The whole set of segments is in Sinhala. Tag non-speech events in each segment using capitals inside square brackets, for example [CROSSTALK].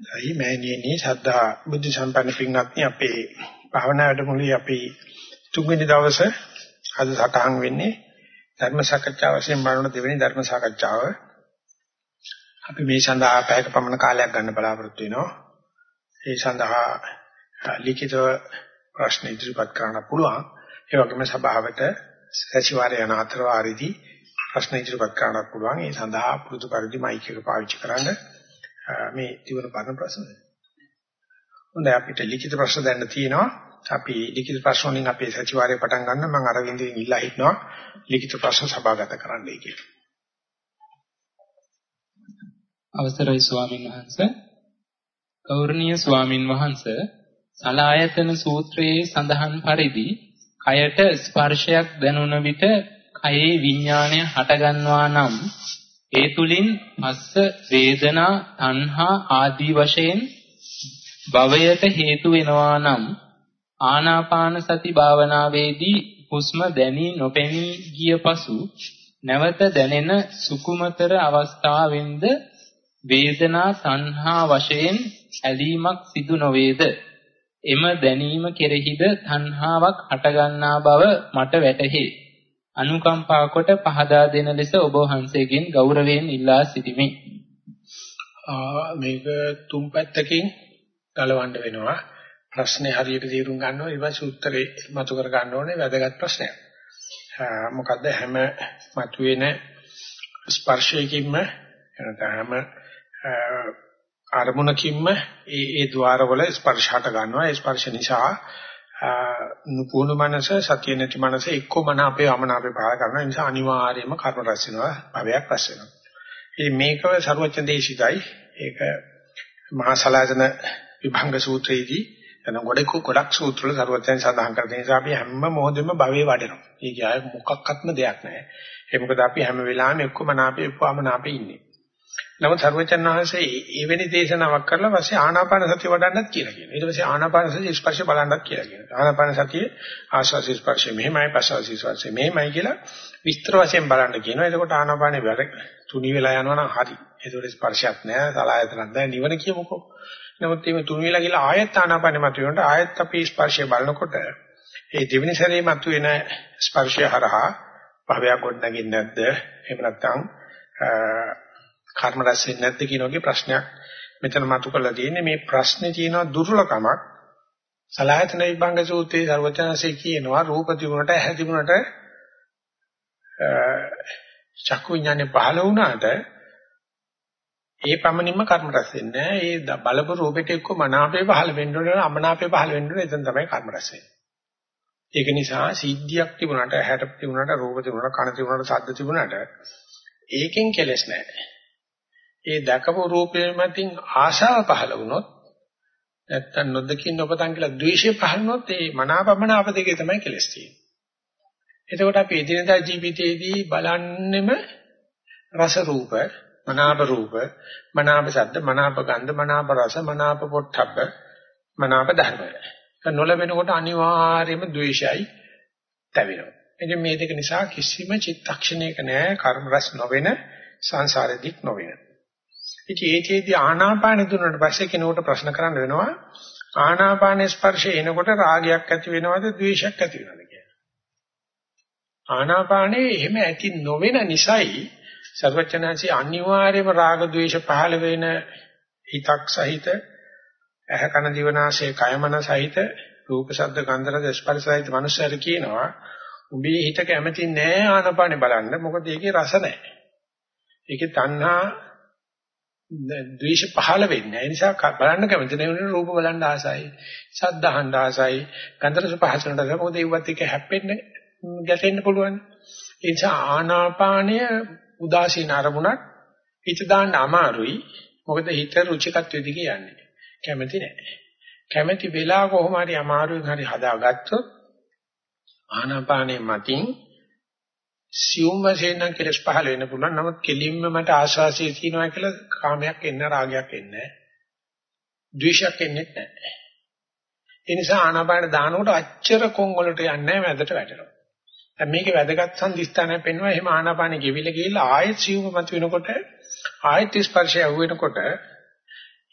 අයි මෑණියනි සද්ධා බුද්ධ සම්පන්න පින්වත්නි අපේ භාවනා වැඩමුළුවේ අපි තුන්වෙනි දවසේ අද සටහන් වෙන්නේ ධර්ම සාකච්ඡාව වශයෙන් බලන දෙවෙනි ධර්ම සාකච්ඡාව. අපි මේ සඳහා පැයක පමණ කාලයක් ගන්න බලාපොරොත්තු වෙනවා. ඒ සඳහා ලිඛිත ප්‍රශ්න ඉදිරිපත් කරන්න පුළුවන්. ඒ වගේම සභාවට සතිವಾರය යන අතර වාරෙදී ප්‍රශ්න ඉදිරිපත් කරන්න පුළුවන්. ඒ සඳහා පුරුදු පරිදි මයික් එක පාවිච්චි කරන්න මේ දිවන පරණ ප්‍රශ්න. හොඳයි අපිට ලිඛිත ප්‍රශ්න දැන්න තියෙනවා. අපි ලිඛිත ප්‍රශ්න වලින් අපේ සතිವಾರය පටන් ගන්න මම අරවින්දින් ඉල්ලා හිටනවා ලිඛිත ප්‍රශ්න සභාගත කරන්නයි කියලා. අවසරයි ස්වාමින් වහන්සේ. ගෞරවනීය ස්වාමින් වහන්සේ සලායතන සූත්‍රයේ සඳහන් පරිදි කයට ස්පර්ශයක් දැනුන විට කයේ විඥාණය හටගන්නවා නම් ඒ තුලින් පස්ස වේදනා තණ්හා ආදී වශයෙන් භවයට හේතු වෙනවා නම් ආනාපාන සති භාවනාවේදී හුස්ම දැනී නොපෙනී ගිය පසු නැවත දැනෙන සුකුමතර අවස්ථාවෙන්ද වේදනා තණ්හා වශයෙන් ඇලීමක් සිදු නොවේද? එම දැනීම කෙරෙහිද තණ්හාවක් හටගන්නා බව මට වැටහේ. අනුකම්පා කොට පහදා දෙන ලෙස ඔබ වහන්සේගෙන් ගෞරවයෙන් ඉල්ලා සිටිමි. මේක තුන් පැත්තකින් ගලවන්න වෙනවා. ප්‍රශ්නේ හරියට තේරුම් ගන්න ඕනේ ඊට පස්සේ උත්තරේ මතු කර ගන්න ඕනේ වැදගත් ප්‍රශ්නයක්. මොකද්ද හැම මතුවෙන ස්පර්ශයකින්ම එනතම අරමුණකින්ම ඒ ඒ ద్వාරවල ස්පර්ශ හට ගන්නවා. ඒ ස්පර්ශ නිසා පුහුණු මනස සතිය නැති මනස එක්ක මන අපේ අමනාපේ පාල කරන නිසා අනිවාර්යයෙන්ම කර්ම රැස් වෙනවා භවයක් රැස් වෙනවා. ඉතින් මේකව ਸਰවඥ දේශිතයි ඒක මහා සලායතන විභංග සූත්‍රයේදී එන ගොඩක ගොඩක් සූත්‍ර වල ਸਰවඥයන් සඳහන් කරන නිසා අපි හැම මොහොතෙම භවේ වඩෙනවා. ඒක ආය මොකක්වත්ම දෙයක් නැහැ. ඒ මොකද අපි හැම වෙලාවෙම එක්ක මන අපේ උපමන අපේ ඉන්නේ. නමුත් සර්වචන් වහන්සේ එවැනි දේශනාවක් කරලා පස්සේ ආනාපාන සතිය වඩන්නත් කියලා කියනවා. ඊට පස්සේ ආනාපාන සතිය ස්පර්ශ බලන්නත් කියලා කියනවා. ආනාපාන සතිය ආස්වාස ස්පර්ශය මෙහෙමයි ප්‍රසවාස ස්පර්ශය මෙහෙමයි කියලා විස්තර වශයෙන් බලන්න කියනවා. එතකොට ආනාපානේ වැඩ තුනි වෙලා යනවා නම් හරි. ඒතකොට ස්පර්ශයක් නැහැ, සලආයතනක් නැහැ, නිවන කියමුකෝ. නමුත් මේ තුනි වෙලා ගිහලා ආයෙත් ආනාපානේ මතුවෙනකොට ආයෙත් අපි ස්පර්ශය බලනකොට ඒ දෙවෙනි සැරේ මතුවෙන ස්පර්ශය හරහා භවයක් ගොඩනගින්නේ නැද්ද? එහෙම නැත්නම් කර්ම රැස් වෙන්නේ නැද්ද කියන වගේ ප්‍රශ්නයක් මෙතන මතු කරලා තියෙන්නේ මේ ප්‍රශ්නේ තියෙනවා දුර්ලභමක් සලායතන විභංග සූත්‍රයේ ਸਰවචනසේ කියනවා රූප තිබුණට ඇහැ තිබුණට චක්කු විඥානේ පහළ වුණාට ඒ පමණින්ම කර්ම රැස් වෙන්නේ නැහැ. ඒ බලපු රූපෙට එක්ක මනාපේ පහළ වෙන්න ඕන, අමනාපේ පහළ වෙන්න ඕන. එතන තමයි කර්ම රැස් වෙන්නේ. ඒක නිසා සිද්ධියක් තිබුණාට, ඇහැට තිබුණාට, රූප තිබුණාට, කන තිබුණාට, ශබ්ද තිබුණාට ඒකෙන් කෙලස් නැහැ. ඒ දැකපු රූපේ මතින් ආශාව පහළ වුණොත් නැත්තම් නොදකින් නොපතන් කියලා ද්වේෂය පහළ වුණොත් ඒ මනාපමන අපදකේ තමයි කෙලස් තියෙන්නේ. එතකොට අපි එදිනදා ජීවිතයේදී බලන්නෙම රස රූප, මනාප රූප, මනාප ශබ්ද, මනාප ගන්ධ, මනාප රස, මනාප පොට්ටබ්බ, මනාප ධර්ම. නොලැබෙනකොට අනිවාර්යයෙන්ම ද්වේෂයයි තැවෙනවා. එනිසා මේ දෙක නිසා කිසිම චිත්තක්ෂණයක නෑ කර්ම රස නොවන සංසාරෙදික් නොවන. ඉතින් ඒකේදී ආනාපානෙ දුන්නාට පස්සේ කෙනෙකුට ප්‍රශ්න කරන්න වෙනවා ආනාපාන ස්පර්ශය එනකොට රාගයක් ඇති වෙනවද ද්වේෂයක් ඇති වෙනවද කියලා. ආනාපානේ එහෙම ඇති නොවන නිසායි සර්වචනansi අනිවාර්යයෙන්ම රාග ද්වේෂ පහළ වෙන හිතක් සහිත ඇහ කන දිවනාසය කයමන සහිත රූප ශබ්ද ගන්ධ රස ස්පර්ශ සහිත මනුස්සයර කියනවා උඹේ හිත කැමති නෑ ආනාපානේ බලන්න මොකද ඒකේ රස නෑ. ඒකේ තණ්හා ද්වේෂ පහළ වෙන්නේ. ඒ නිසා බලන්න කැමති නෙවෙයි රූප බලන්න ආසයි. ශබ්ද අහන්න ආසයි. ගන්ධ රස පහසනට මොකද ඒවත් එක හැප්පෙන්නේ ගැටෙන්න පුළුවන්. ඒ නිසා ආනාපානය උදාසීන අරමුණක් හිත දාන්න අමාරුයි. මොකද හිත රුචිකත්වෙ දිගේ යන්නේ. කැමති නැහැ. කැමති වෙලා කොහොම හරි අමාරුවෙන් හරි හදාගත්තොත් ආනාපානයේ මතින් සියුම් වශයෙන් නම් කෙලස් පහල වෙන්න පුළුවන්. නමුත් කෙලින්ම මට ආශාසිය තියෙනවා කියලා කාමයක් එන්න රාගයක් එන්නේ නැහැ. ද්වේෂයක් එන්නේ නැහැ. ඒ නිසා ආනාපාන දානකොට අච්චර කොන් වලට යන්නේ නැහැ මැදට වැටෙනවා. දැන් මේකේ වැදගත් සම්දිස්ථානයක් පෙන්වනවා. එහෙම ආනාපානෙ ගෙවිල ගිහිල්ලා ආයෙත් සියුම් මත වෙනකොට ආයෙත් ස්පර්ශය අහු වෙනකොට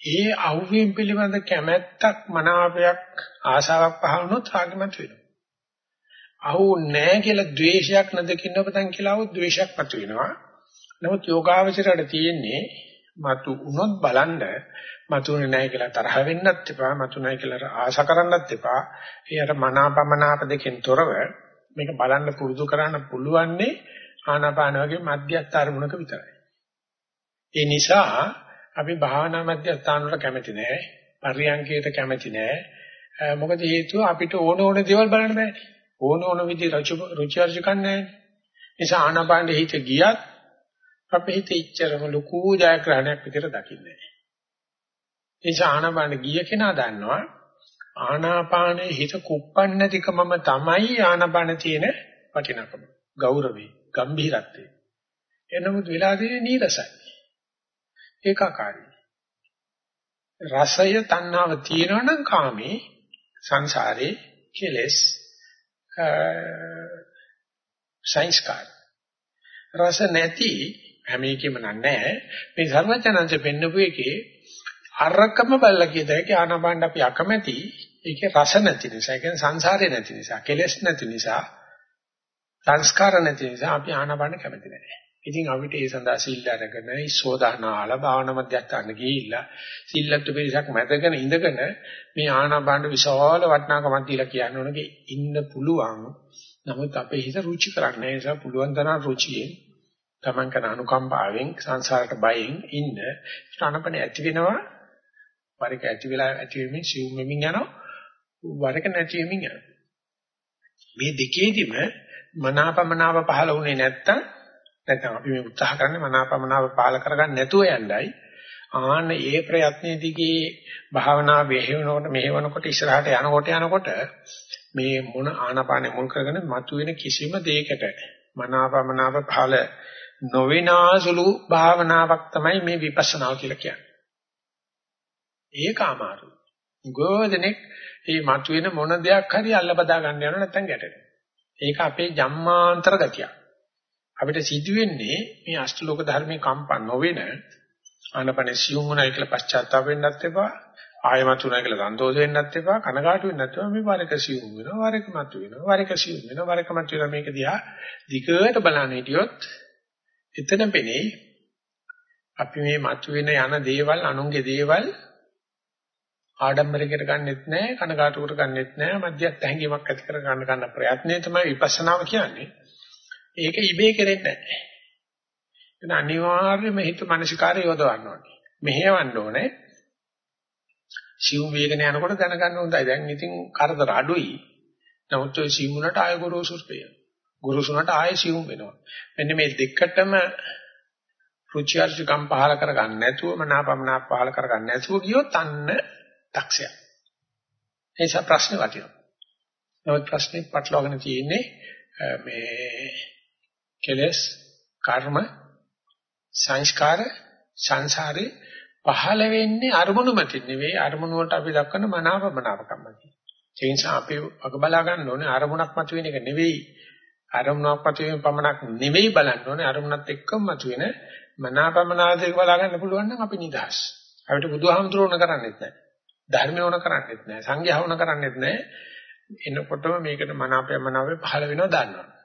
ඒ අවුවීම් පිළිබඳ කැමැත්තක් මනාපයක් ආශාවක් පහළ වුණොත් රාගමත් වෙනවා. අහු නැහැ කියලා ද්වේෂයක් නැදකින්න පතන් කියලා આવුත් ද්වේෂයක් මත වෙනවා. නමුත් යෝගාවචරයට තියෙන්නේ මතු උනොත් බලන්න මතුනේ නැහැ කියලා තරහ වෙන්නත් එපා මතු නැහැ කියලා ආශා කරන්නත් එපා. ඊයට මනාපමනාප දෙකෙන් තොරව මේක බලන්න පුරුදු කරන්න පුළුවන්නේ ආනාපාන වගේ මධ්‍යස්ථ අරමුණක විතරයි. ඒ නිසා අපි භාවනා මධ්‍යස්ථාන වල කැමති නෑ. පරියන්කයට කැමති නෑ. මොකද හේතුව අපිට ඕන ඕන දේවල් බලන්න බෑනේ. ඕන ඕන විදිහ රුචි අරුචිකම් නැහැ. නිසා ආනාපානෙ හිත ගියත් අපේ හිත ඉච්චරම ලොකු ජයග්‍රහණයක් විදිහට දකින්නේ නැහැ. නිසා ආනාපානෙ ගිය කෙනා දන්නවා ආනාපානෙ හිත කුප්පන්නේ නැතිකමම තමයි ආනාපානෙ තියෙන වටිනකම. ගෞරවේ, ගම්භීරත්වය. එනමුත් වෙලාදී නීරසයි. ඒකාකාරයි. රසය තණ්හාව තියෙනවනම් කාමේ සංසාරේ කෙලස් සංස්කාර රස නැති හැම එකෙම නැහැ. මේ සර්වඥාන්ත පෙන්නපු එකේ අරකම බල්ලා කියද හැකි ආනපාන අපි අකමැති. ඒකේ රස නැති නිසා ඒ කියන්නේ සංසාරේ නැති නිසා කෙලස් නැති නිසා සංස්කාර නැති නිසා අපි ආනපාන කැමති නැහැ. ඉතින් අපිට ඒ සඳහා සිල් අරගෙන ඉස්සෝදානාල භාවනා මධ්‍යස්ථාන ගිහිල්ලා සිල්ලත් පිරිසක් මැදගෙන ඉඳගෙන මේ ආනාපාන විශාල වටිනාකමක් දීලා කියන්න ඕනගේ ඉන්න පුළුවන්. නමුත් අපේ හිත රුචි කරන්නේ නිසා පුළුවන් තරම් රුචියෙන් Taman කරන අනුකම්පාවෙන් සංසාරට බයෙන් ඉන්න ස්ථානපණ ඇති වෙනවා. වරක ඇති වෙලා ඇති වෙමින් සිව් වෙමින් යනවා. වරක නැති වෙමින් යනවා. මේ දෙකේදිම මනාපමනාව පහළ වුණේ නැත්තම් නැත්නම් අපි මේ උත්සාහ කරන්නේ මනාපමනාව පාල කරගන්න නැතුව යන්නයි. ආන්න ඒ ප්‍රයත්නයේදී භාවනා වේහෙවනකොට මෙහෙවනකොට ඉස්සරහට යනකොට යනකොට මේ මොන ආනාපානෙ මුල් කරගෙන මතුවෙන කිසිම දෙයකට මනාපමනාව පහළ නොවිනාසුළු භාවනාවක් තමයි මේ විපස්සනාව කියලා කියන්නේ. ඒක අමාරුයි. ගෝධනෙක් මේ මතුවෙන මොන දෙයක් හරි අල්ල බදා ගන්න යනවා නැත්නම් ගැටෙනවා. ඒක අපේ ජම්මාන්තර ගතියක්. අපිට සිදුවෙන්නේ මේ අෂ්ටලෝක ධර්මයේ කම්පා නොවෙන ආනපන සියුම් උනායි කියලා පශ්චාත්තාප වෙන්නත් එපා ආයමත් උනායි කියලා සන්තෝෂ වෙන්නත් එපා කනගාටු වෙන්නත් එපා. මේ වරක සියුම් වෙනවා වරක මතු වෙනවා වරක සියුම් වෙනවා වරක මතු වෙනවා. මේක දිහා දිගට බලන්න හිටියොත් එතන පෙනේ අපි මේ මතු වෙන යන දේවල් අනුන්ගේ දේවල් ආඩම්බරයකට ගන්නෙත් නැහැ කනගාටුකට ගන්නෙත් නැහැ මධ්‍යස්ථ හැඟීමක් ඇති කර ගන්න ගන්න ප්‍රයත්නය තමයි විපස්සනාව කියන්නේ. ඒක ඉබේ කෙරෙන්නේ නැහැ. එන අනිවාර්යයෙන්ම හිත මනසිකාරය යොදවන්න ඕනේ. මෙහෙවන්න ඕනේ. සිවුම් වේගන යනකොට දැනගන්න හොඳයි. දැන් ඉතින් කරදර අඩුයි. නමුත් ඔය සිවුමකට ආය ගොරෝසුස් පේන. ගොරෝසුනට ආය සිවුම් වෙනවා. මෙන්න මේ දෙකටම රුචි අරුචිකම් පහල කරගන්න නැතුව මනාපමනා පහල කරගන්න නැතුව ගියොත් අන්න දක්ෂයා. ඒස ප්‍රශ්නේ වටිනවා. නමුත් ප්‍රශ්නේ පටලවාගෙන තියෙන්නේ මේ කෙලස් කර්ම සංස්කාර සංසාරේ පහළ වෙන්නේ අරමුණු මතින් නෙවෙයි අරමුණු වලට අපි දක්වන මනාවමනාවකම් මතින්. ඒ නිසා අපි අග බලා ගන්න ඕනේ අරමුණක් මත වෙන එක නෙවෙයි අරමුණක් මත වෙන පමණක් නෙවෙයි බලන්න ඕනේ අරමුණත් එක්කම මත වෙන මනාපමනාව දෙක බලා ගන්න පුළුවන් නම් අපි නිදහස්. අපිට බුදුහාමුදුරුවෝ ඕන කරන්නේත් නැහැ. ධර්මය ඕන කරන්නේත් නැහැ. සංඝයා ඕන කරන්නේත් නැහැ. එනකොටම මේකට මනාපයමනාවේ පහළ වෙනවා දන්නවා.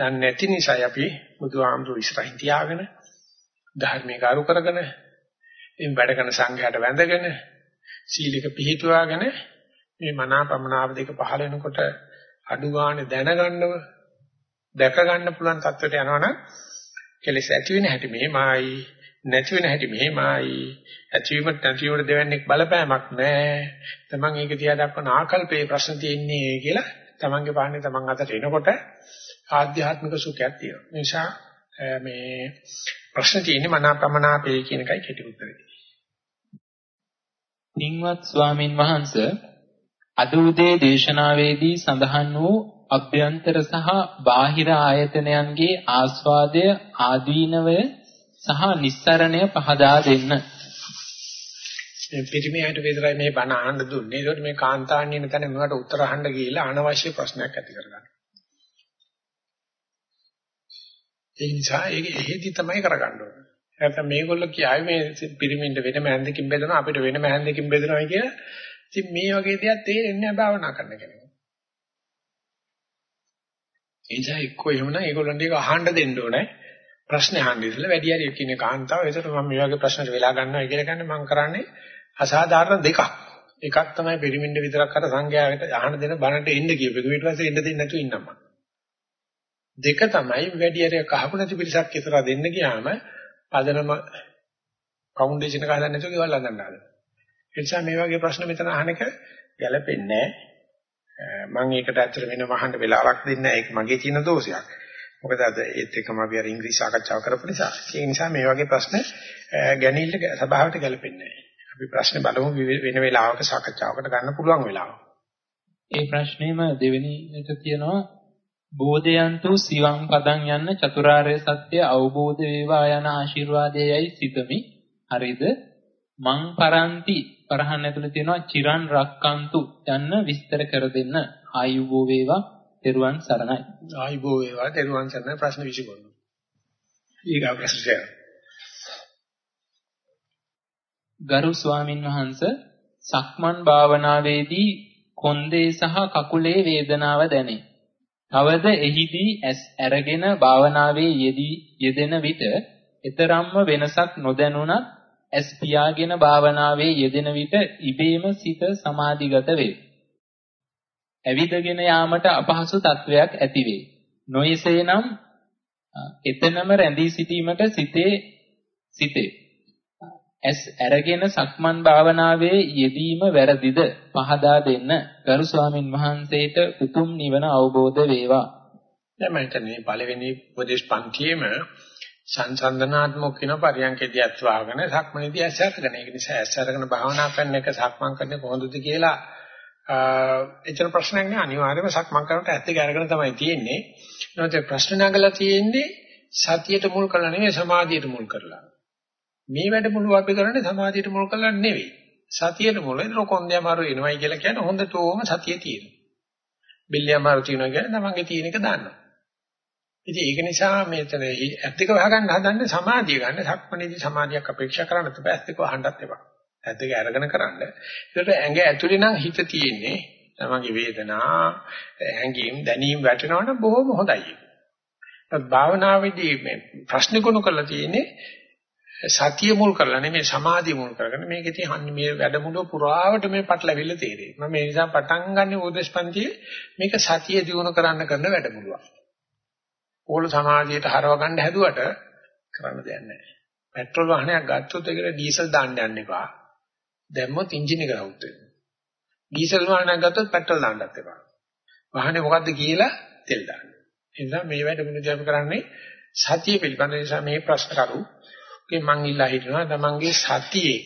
දන්නේ නැති නිසායි අපි බුදුහාමුදුරු ඉස්සරහින් තියාගෙන ධර්මයේ කරු කරගෙන එම් වැඩ කරන සංඝයාට වැඳගෙන සීලික පිළිහිටුවාගෙන මේ මනාපමනාව දෙක පහළ වෙනකොට අඩු ගන්න දැනගන්නව දැක ගන්න පුළුවන් තත්ත්වයට යනවනම් කෙලෙස් ඇති වෙන හැටි මෙහෙමයි නැති වෙන හැටි මෙහෙමයි. ඇතිවීමත් නැතිවීමට දෙවන්නේක් බලපෑමක් නැහැ තමන් ඒක දිහා දක්වන ආකල්පේ ප්‍රශ්න තියෙන්නේ කියලා තමන්ගේ පාන්නේ තමන් අතට එනකොට ආධ්‍යාත්මික සුඛයක් තියෙනවා. ඒ නිසා මේ ප්‍රශ්න තියෙන්නේ මනාපමනාපේ කියන එකයි කෙටි උත්තරේ. නින්වත් ස්වාමින් වහන්සේ අද උදේ දේශනාවේදී සඳහන් වූ අභ්‍යන්තර සහ බාහිර ආයතනයන්ගේ ආස්වාදය ආදීනවය සහ නිස්සරණය පහදා දෙන්න. මේ පිටිමියට විතරයි මේ බණ අහන්න දුන්නේ. ඒකට මේ කාන්තාන්නේ නැතන මේකට උත්තර අහන්න ගිහිල්ලා අනවශ්‍ය ප්‍රශ්නයක් ඇති කරගන්නවා. ඒ නිසා ඒක එහෙදි තමයි කරගන්න ඕනේ. නැත්නම් මේගොල්ලෝ කියයි මේ පිරිමින්ට වෙනම හැන්දකින් බෙදනවා අපිට වෙනම හැන්දකින් බෙදනවා කියලා. ඉතින් මේ වගේ දේවල් තේරෙන්නේ නැහැ භාවනා කරන කෙනෙකුට. එනිසා එක්කෝ එහෙමනම් ඒගොල්ලන්ට ඒක අහන්න දෙන්න ඕනේ. ප්‍රශ්න අහන්න ඉස්සෙල්ලා වැඩි හරියක් කියන කාන්තාව. ඒකට මම මේ වගේ ප්‍රශ්නට වෙලා ගන්නවා කියලා කියන්නේ මම කරන්නේ අසාධාරණ දෙකක්. එකක් තමයි පිරිමින්ඩ විතරක් අර සංඝයාට අහන්න දෙන බණට එන්න කියපේක. ඊට පස්සේ එන්න දෙන්නේ නැතුව ඉන්නම්. දෙක තමයි වැඩි හරියක් අහපු නැති පිරිසක් ඉස්සරහ දෙන්න ගියාම පදනම ෆවුන්ඩේෂන් එක හදන්න නැතුව ගෙවල් හදන්න හදනවා. ඒ නිසා මේ වගේ ප්‍රශ්න මෙතන අහන එක ගැළපෙන්නේ නැහැ. මම ඒකට ඇත්තට වෙන වහන්න වෙලාවක් දෙන්නේ නැහැ. ඒක මගේ තියෙන දෝෂයක්. මොකද අද ඒත් එක්කම අපි අර ඉංග්‍රීසි සාකච්ඡාව කරපු නිසා. ඒ නිසා මේ වගේ ප්‍රශ්න ගැනීමට සභාවට ගැලපෙන්නේ නැහැ. අපි ප්‍රශ්න බලමු වෙන වෙලාවක සාකච්ඡාවකට ගන්න පුළුවන් වෙලාව. ඒ ප්‍රශ්නේම දෙවෙනි එක තියෙනවා බෝධයන්තු සිවං පදං යන්න චතුරාර්ය සත්‍ය අවබෝධ වේවා යන ආශිර්වාදයයි සිතමි. හරිද? මං පරන්ති පරහන් ඇතුළේ තියෙනවා චිරන් රක්කන්තු යන්න විස්තර කර දෙන්න. ආයුබෝ වේවා තෙරුවන් සරණයි. ආයුබෝ වේවා තෙරුවන් සරණයි ප්‍රශ්න විසඳන්න. ඊගා ප්‍රශ්නය. ගරු ස්වාමින් වහන්සේ සක්මන් භාවනාවේදී කොන්දේ සහ කකුලේ වේදනාව දැනේ. තවද එහිදී ඇස් අරගෙන භාවනාවේ යෙදී යෙදෙන විට ඊතරම්ම වෙනසක් නොදැනුණත් ඇස් පියාගෙන භාවනාවේ යෙදෙන විට ඉබේම සිත සමාධිගත වේ. ඇවිදගෙන යාමට අපහසු තත්වයක් ඇතිවේ. නොයසේනම් එතනම රැඳී සිටීමට සිතේ සිතේ. ඇස් අරගෙන සක්මන් භාවනාවේ යෙදීම වැරදිද පහදා දෙන්න ගරු ස්වාමින් වහන්සේට උතුම් නිවන අවබෝධ වේවා. දැන් මම හිතන්නේ පළවෙනි උපදේශ පන්තියේම සංසන්දනාත්මක කියන පරියන්කේදී අත්වාගෙන සක්මනේදී ඇස් අරගෙන ඒක නිසා ඇස් අරගෙන භාවනා කරන එක සක්මන් කරන්නේ කොහොමද කියලා එතන ප්‍රශ්නයක් නෑ අනිවාර්යයෙන්ම සක්මන් කරනකොට ඇත්ත ගැරගෙන තමයි තියෙන්නේ. නැත්නම් ප්‍රශ්න නගලා තියෙන්නේ සතියට මුල් කරලා නෙවෙයි සමාධියට මුල් කරලා. මේ වැඩමුළු අපි කරන්නේ සමාධියට මුල් කරලා නෙවෙයි. සතියට මුල් වෙන කොන්දේ අමාරු එනවයි කියලා කියන්නේ හොඳටම සතිය තියෙනවා. බිල්ලිය අමාරු තියෙනවා කියන්නේ තමන්ගේ තියෙන එක දන්නවා. ඉතින් ඒක නිසා මෙතන ඇත්තක වහගන්න හදන්නේ සමාධිය ගන්න සක්මණේදී සමාධියක් අපේක්ෂා කරන්න තප ඇත්තක වහන්නත් එපා. ඇත්තක අරගෙන කරන්න. ඒකට ඇඟ ඇතුලේ නම් හිත තියෙන්නේ තමන්ගේ වේදනා, හැඟීම්, දැනීම් වැටෙනවනම් බොහොම හොඳයි. ඒත් භාවනාවේදී මේ ප්‍රශ්න ගොනු කරලා තියෙන්නේ සතිය මුල් කරලා නෙමෙයි සමාධිය මුල් කරගෙන මේකේ තියෙන මේ වැඩමුළුව පුරාවට මේ පටලවිල්ල තේරෙයි. මම මේ නිසා පටන් ගන්න උදේශපන්තියේ මේක සතිය දිනු කරන්න කරන වැඩමුළුවක්. ඕල සමාධියට හරව ගන්න හැදුවට කරන්න දෙයක් නැහැ. පෙට්‍රල් වාහනයක් ගත්තොත් ඒකට ඩීසල් දාන්න යන්න එපා. දැම්මොත් එන්ජින් එක රවුත් වෙනවා. ඩීසල් වාහනයක් ගත්තොත් පෙට්‍රල් දාන්නත් එපා. වාහනේ මොකද්ද කියලා තෙල් දාන්න. ඒ නිසා මේ වැඩමුළුවදී අපි කරන්නේ සතිය පිළිබඳ නිසා මේ ප්‍රශ්න කරු ඒ මං ඉල්ලා හිටිනවා තමන්ගේ සතියේ.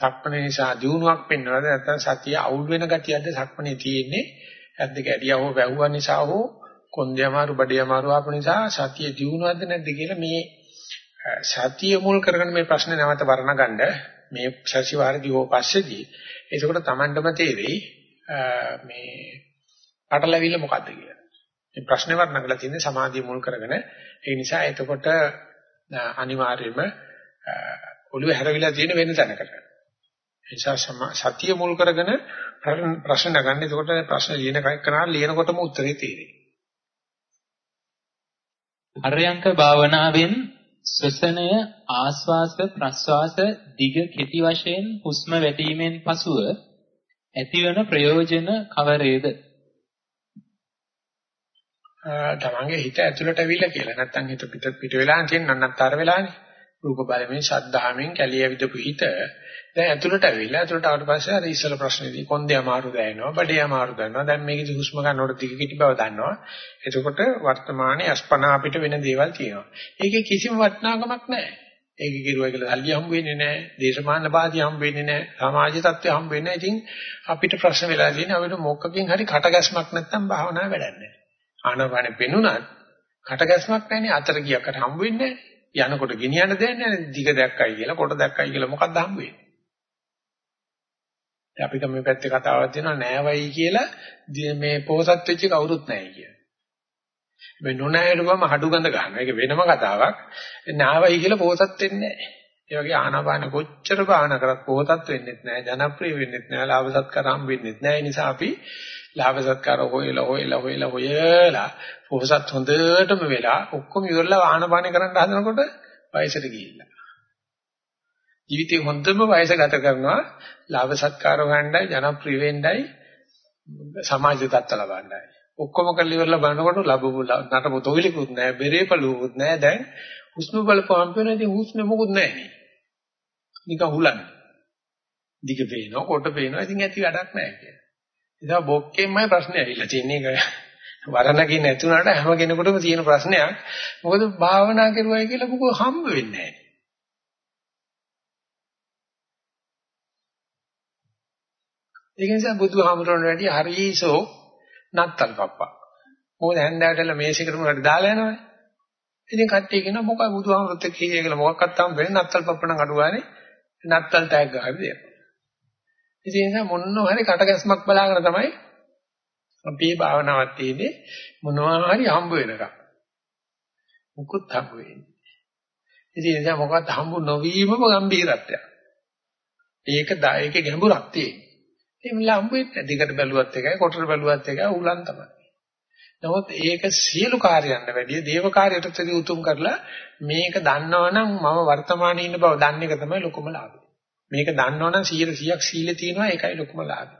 සක්මණේ නිසා දිනුවක් පෙන්වනවාද නැත්නම් සතිය අවුල් වෙන ගතියක්ද සක්මණේ තියෙන්නේ? ඇද්ද කැඩියා හෝ වැහුවා නිසා හෝ කොන්දේ අමාරු බඩේ අමාරු ආපු නිසා සතිය දිනුවක්ද නැද්ද කියලා මේ සතිය මුල් කරගෙන මේ ප්‍රශ්නේ නැවත වර්ණගන්න මේ ශෂිවාරදී හෝ පස්සේදී. එතකොට Tamandම තේරෙයි මේ පටලැවිල්ල මොකද්ද කියලා. මේ ප්‍රශ්නේ වර්ණගලා තියෙන්නේ සමාධිය මුල් කරගෙන. ඒ නිසා එතකොට අනිවාර්යයෙන්ම ඔළුව හැරවිලා තියෙන වෙන තැනකට. ඒ නිසා සතිය මුල් කරගෙන ප්‍රශ්න ගන්න. එතකොට ප්‍රශ්න ලියන කරා ලියනකොටම උත්තරේ තියෙන්නේ. අරයන්ක භාවනාවෙන් ශ්වසනය ආස්වාස ප්‍රස්වාස දිග කෙටි වශයෙන් හුස්ම වැටීමෙන් පසුව ඇතිවන ප්‍රයෝජන කවරේද? තමන්ගේ හිත ඇතුළට ඇවිල්ලා කියලා. නැත්තම් හිත පිට පිට වෙලා තියෙන නන්නත්තර වෙලානේ. රූප බලමින් ශද්ධාමෙන් කැලිය විදපු හිත දැන් ඇතුළට ඇවිල්ලා ඇතුළට ආවට පස්සේ අර ඉස්සල ප්‍රශ්නේදී කොන්දේ අමාරු දැනෙනවා, බඩේ අමාරු දැනෙනවා. දැන් මේකේ හුස්ම ගන්නකොට දිග කිටි බව දන්නවා. එතකොට වර්තමානයේ අස්පනා අපිට වෙන දේවල් තියෙනවා. ඒකේ කිසිම වටිනාකමක් නැහැ. ඒක කිරුවා කියලා සල්ලි හම්බ වෙන්නේ නැහැ. දේශපාලන බාධිය හම්බ වෙන්නේ නැහැ. සමාජ තත්ත්වය හම්බ වෙන්නේ නැහැ. ඉතින් අපිට ප්‍රශ්න වෙලා තියෙන්නේ අපිට මොකකින් හරි කටගැස්මක් නැත්තම් භාවනාව වැඩන්නේ නැහැ. ආනවනේ පෙනුනත් කටගැස්මක් නැහැනේ අතර ගියකට හම්බ වෙන්නේ නැහැ. යනකොට ගෙනියන්න දෙන්නේ නැහැ. දිග දැක්කයි කියලා කොට දැක්කයි කියලා මොකක්ද හම්බ වෙන්නේ? අපිට මේ පැත්තේ කතාවක් තියෙනවා නෑවයි කියලා මේ පොහසත් වෙච්ච කවුරුත් නැහැ කියලා. මේ නොනැහෙලුවම හඩු ගඳ ගන්න. ඒක වෙනම කතාවක්. නාවයි කියලා පොතත් වෙන්නේ නැහැ. ඒ වගේ ආනාපාන කොච්චර බාහන කරත් පොතත් වෙන්නේ නැහැ. ජනප්‍රිය වෙන්නේ නැහැ. ලාභ සත්කාර හම් වෙන්නේ නැහැ. ඒ නිසා අපි ලාභ සත්කාර හොයලා හොයලා හොයලා හොයලා පොසත් හොඳටම වෙලා ඔක්කොම ඉවරලා ආනාපාන කරන්න හදනකොට වයසට ගිහිල්ලා. ජීවිතේ හොඳම වයස ගත කරනවා ලාභ සත්කාර හොයන්නයි ජනප්‍රිය වෙන්නයි සමාජ තත්ත්ව ලබන්නයි. ඔක්කොම කරලා ඉවරලා බලනකොට ලැබුණු නටපු තොවිලිකුත් නැහැ, බෙරේපලුකුත් නැහැ. දැන් හුස්ම බලපෑම් වෙන ඉතින් හුස්ම මොකුත් නැහැ නේ. නිකන් හුලන්නේ. දිග පේනවා, කොට පේනවා. ඉතින් ඇති වැඩක් නැහැ කියලා. ඉතින් බොක්කෙන්මයි ප්‍රශ්නේ ඇවිල්ලා තියෙන්නේ. වරණකින් නැතුණාට හැම කෙනෙකුටම තියෙන ප්‍රශ්නයක්. මොකද භාවනා කරුවයි කියලා මොකද හම්බ වෙන්නේ නැහැ. ඒක නිසා බුදුහාමුදුරන් වැඩි හරිසෝ නත්තල් පප්පා. මොකද හැන්දෑවටලා මේසෙකට මොකට දාලා යනවනේ. ඉතින් කට්ටිය කියනවා මොකයි බුදුහාමුදුරුත් එක්ක කීයේ කියලා මොකක්වත් තාම වෙන්නේ නත්තල් පප්ප නම් අඩුවානේ. නත්තල් ටැග් ගහවි දෙයක්. ඉතින් ඒ නිසා මොනවා හරි කටකැස්මක් බලාගෙන තමයි අපේ භාවනාවක් තියෙන්නේ මොනවා හරි හම්බ වෙනකම්. මුකුත් හම්බ වෙන්නේ. ඉතින් ඒ නිසා මොකක්වත් හම්බ නොවීමම ගැඹීරත්වයක්. ඒක දායක ගැඹුරක් තියෙන්නේ. ඒ මිල හම්බ වෙන්නේ දිගට බැලුවත් එකයි කොටර බැලුවත් එකයි උලන් තමයි. නමුත් ඒක සියලු කාර්යයන්ට වැඩිය දේව කාර්යයටදී උතුම් කරලා මේක දන්නවනම් මම වර්තමානයේ ඉන්න බව දන්න එක තමයි ලොකුම ලාභය. මේක දන්නවනම් 100%ක් සීලේ තියෙනවා ඒකයි ලොකුම ලාභය.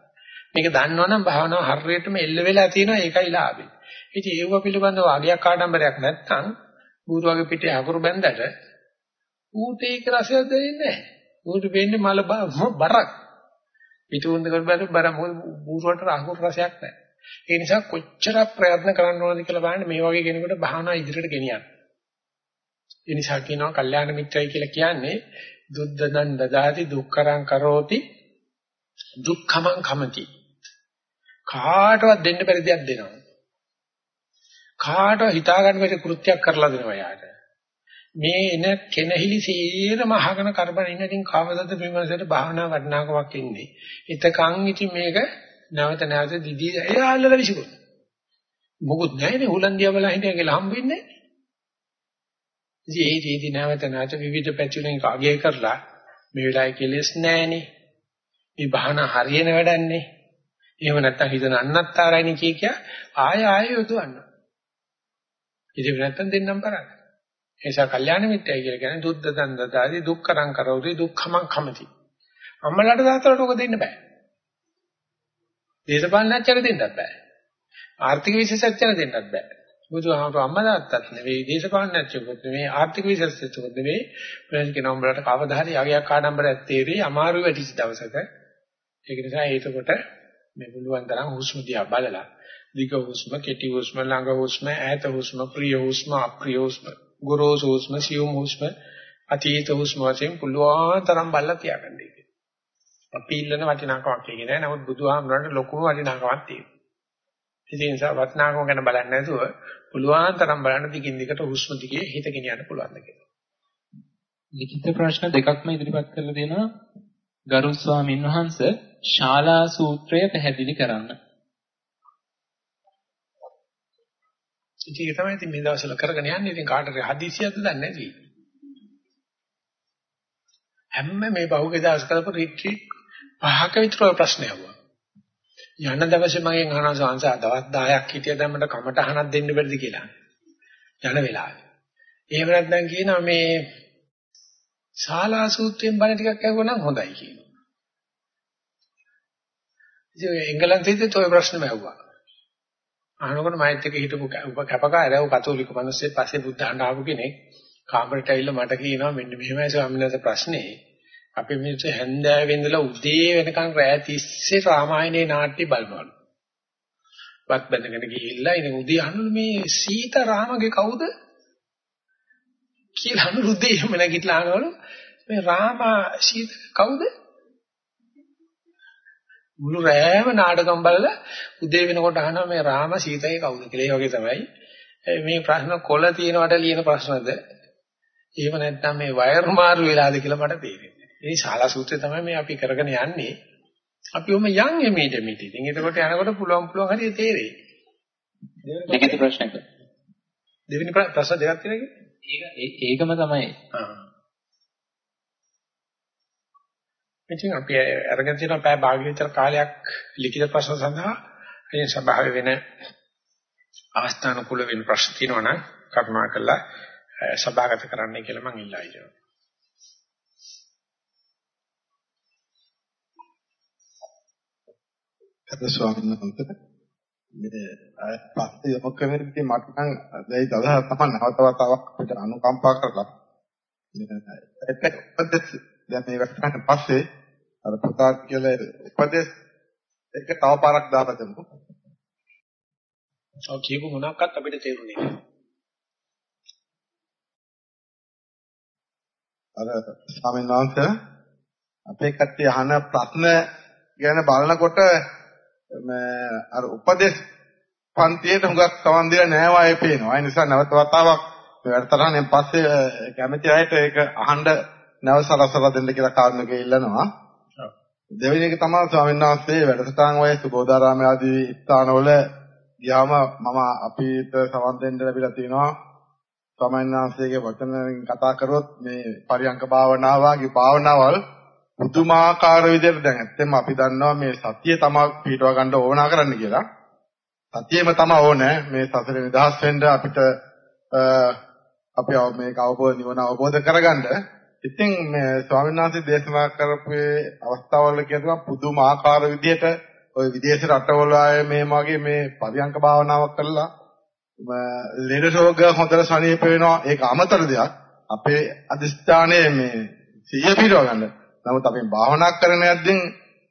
මේක දන්නවනම් භාවනාව හරියටම එල්ල වෙලා තියෙනවා ඒකයි ලාභය. ඉතින් ඒව පිළිබඳව අගයක් ආඩම්බරයක් නැත්නම් ඌරුවගේ පිටේ අකුරු බැඳලා ඌට ඒක රසයක් දෙන්නේ නැහැ. ඌට වෙන්නේ මල බරක්. පිටුුන්ද කරබල බර මොකද බූරුවට අකුරු රසයක් නැහැ. ඒ නිසා කොච්චර ප්‍රයත්න කරන්න ඕනද කියලා බලන්න මේ වගේ කෙනෙකුට භාවනා ඉදිරියට ගෙනියන්න. ඒ නිසා කියනවා කල්යාණ මිත්‍රයි කියලා කියන්නේ දුද්දදන් දදාති දුක්කරං කරෝති දුක්ඛමං කමති. කාටවත් දෙන්න බැරි දෙයක් දෙනවා. කාටවත් හිතා ගන්න බැරි කෘත්‍යයක් කරලා දෙනවා යාට. මේ එන කෙනහිලි සීරම අහගෙන කරබන ඉන්න ඉතින් කවදද මේ මනසට භාවනා වඩනාකමක් ඉන්නේ. එතකන් ඉතින් මේක නැවත නැවත දිදී එයාලල විසිකුත්. මොකුත් නැහැනේ හුලන්දියා බලා හිටියා කියලා හම්බෙන්නේ. ඉතින් ඒ දීදී නැවත නැවත විවිධ පැතිවලින් අගය කරලා මේ වෙලාවේ කෙලස් නැහැනේ. මේ භාවනා හරියන වැඩන්නේ. එහෙම නැත්තම් හිතන අන්නත්තරයිනේ කිය කිය ආය ආය යොදවන්න. ඉතින් නැත්තම් දෙන්නම් කරන්නේ. ඒ නිසා කල්යාණ මිත්‍යයි කියලා කියන්නේ දුද්ද දන්දදාදි දුක්කරං කරෝති දුක්ඛමං කමති. අම්මලාට තාත්තලාට ඔක දෙන්න බෑ. දේශපාලනඥයන්ට දෙන්නත් බෑ. ආර්ථික විශේෂඥයන්ට දෙන්නත් බෑ. බුදුහාමුදුරුවෝ අම්මා තාත්තත් නෙවෙයි දේශපාලනඥයෙකුත් නෙවෙයි ආර්ථික විශේෂඥයෙකුත් නෙවෙයි ප්‍රේම කියන උඹලට කවදා හරි යගයක් ආඩම්බරයක් තේරෙයි අමාරු වෙටිස් දවසක. ඒක නිසා ඒකකොට මේ පුළුවන් තරම් හුස්ම දිහා බලලා දිග හුස්ම, කෙටි හුස්ම, ළඟ හුස්ම, ඈත හුස්ම, ප්‍රිය හුස්ම, අප්‍රිය හුස්ම ගොරෝසු හුස්ම සියුම් හුස්ම අතීත හුස්ම වශයෙන් පුළුවන් තරම් බලලා තියාගන්න ඒක. අපි ඉල්ලන වටිනාකමක් ඒක නෑ. නමුත් බුදුහාමුදුරන්ට ලොකුම වටිනාකමක් තියෙනවා. ඒ නිසා වටිනාකම ගැන බලන්නේ නැතුව පුළුවන් තරම් බලන්න දිගින් දිගට හුස්ම දිගේ හිත ගෙනියන්න පුළුවන් ද කියලා. ලිඛිත ප්‍රශ්න දෙකක්ම ඉදිරිපත් කරලා දෙනවා. ගරු ස්වාමින් වහන්සේ ශාලා සූත්‍රය පැහැදිලි කරන්න. ඉතින් ඒක තමයි ඉතින් මේ දවස්වල කරගෙන යන්නේ. ඉතින් කාටද හදිසියක්ද දන්නේ නැති. හැම මේ බහුගේ දවස් කරපු රිට්‍රීට් පහක විතර ප්‍රශ්න යවුවා. යන දවසේ මගෙන් අහනවා සංස දවස් 10ක් හිටිය දැම්මට කමටහනක් දෙන්න බැරිද කියලා. යන වෙලාවේ. එහෙම නැත්නම් කියනවා මේ ශාලා සූත්‍රයෙන් බණ ටිකක් අහුවා නම් හොඳයි කියනවා. ඉතින් එංගලන්තයේදී toy ප්‍රශ්නම ඇහුවා. අහනකොට මයිත් එක හිටපු කැපකාරයව කතෝලික මිනිස්සේ පස්සේ බුද්ධ අහන්න ආපු කෙනෙක් කාමරේට ඇවිල්ලා මට කියනවා මෙන්න මෙහෙමයි ස්වාමීන් වහන්සේ ප්‍රශ්නේ. අපි මිනිස්සු හැන්දෑවෙ ඉඳලා උදේ වෙනකන් රැය තිස්සේ රාමායනේ නාට්‍ය බලනවලු. වත් බඳගෙන ගිහිල්ලා ඉතින් උදේ අහනලු මේ සීතා රාමගේ කවුද? කියලා අහනලු උදේ එහෙම නැගිටලා අහනවලු මේ රාමා සීතා කවුද? මුළු රෑම නාටකම් බලලා උදේ වෙනකොට අහනවා මේ රාම සීතයි කවුද කියලා. ඒ වගේ තමයි මේ ප්‍රශ්න කොළ තියෙනවට ලියන ප්‍රශ්නද එහෙම නැත්නම් මේ වයර් මාරු වෙලාද කියලා මට තේරෙන්නේ. මේ ශාලා සූත්‍රය තමයි මේ අපි කරගෙන යන්නේ. අපි ඔම යන් එමෙඩ මිටි. ඉතින් එතකොට යනකොට පුළුවන් පුළුවන් හරිය තේරෙයි. දෙකේ ප්‍රශ්නයක්. දෙවෙනි ප්‍රශ්න දෙකක් තියෙනවා ඒක ඒකම තමයි. ඉතින් අපි අරගෙන තියෙන පැය භාග විතර කාලයක් ලිඛිත ප්‍රශ්න සඳහා මේ සභාවේ වෙන අවස්ථානුකූල වෙන ප්‍රශ්න තියෙනවා නම් කරුණාකරලා සභාගත කරන්න කියලා මම ඉල්ලා හිටිනවා. අද ස්වාමීන් වහන්සේ මේ පස්සේ යොමු කරගෙන ඉතින් මට නම් දැයි දවස් තමයි නැවතවතාවක් අපිට අනුකම්පා කරලා ඒක දැන් මේ වැටෙන පස්සේ අර පුතා කියලා උපදේශ එක තව පාරක් දාලා දෙමු. ඔව් කියපු මොනක්වත් අපිට තේරුනේ නැහැ. අර ස්වාමීන් වහන්සේ අපේ කට්ටිය අහන ප්‍රශ්න ගැන බලනකොට අර උපදේශ පන්තියට හුඟක් සමන් දෙලා නැහැ වායේ පේනවා. ඒ නිසා නැවත වතාවක් මේ වැඩතරණෙන් පස්සේ කැමති අයට ඒක අහන්න නැව සලසලා දෙන්න කියලා කාරණක ඉල්ලනවා. දෙවෙනි එක තමයි ස්වාමීන් වහන්සේ වැඩසටහන් වයේ සුබෝධාරාම ආදී ස්ථානවල ගියාම මම අපිට සමන් දෙන්න ලැබිලා තියෙනවා. ස්වාමීන් වහන්සේගේ වචනෙන් කතා කරොත් මේ පරියංක භාවනාව වගේ භාවනාවල් පුදුමාකාර විදිහට දැන් ඇත්තෙන්ම අපි දන්නවා මේ සතිය තමයි පිටව ගන්න ඕනා කරන්න කියලා. සතියෙම තමයි ඕනේ. මේ සසරේ නිදහස් වෙන්න අපිට අපි මේක අවබෝධ නිවන අවබෝධ කරගන්න. ඉතින් මේ ස්වාමීන් වහන්සේ දේශනා කරපු අවස්ථාවල කියනවා පුදුමාකාර විදිහට ওই විදේශ රටවල ආය මේ වගේ මේ පරියංක භාවනාවක් කරලා ලෙඩ රෝග හොඳට සනීප වෙනවා. ඒක අමතර දෙයක්. අපේ අදිස්ථානයේ මේ සිහිය පිටව ගන්න. නමුත් අපි භාවනා කරන යද්දී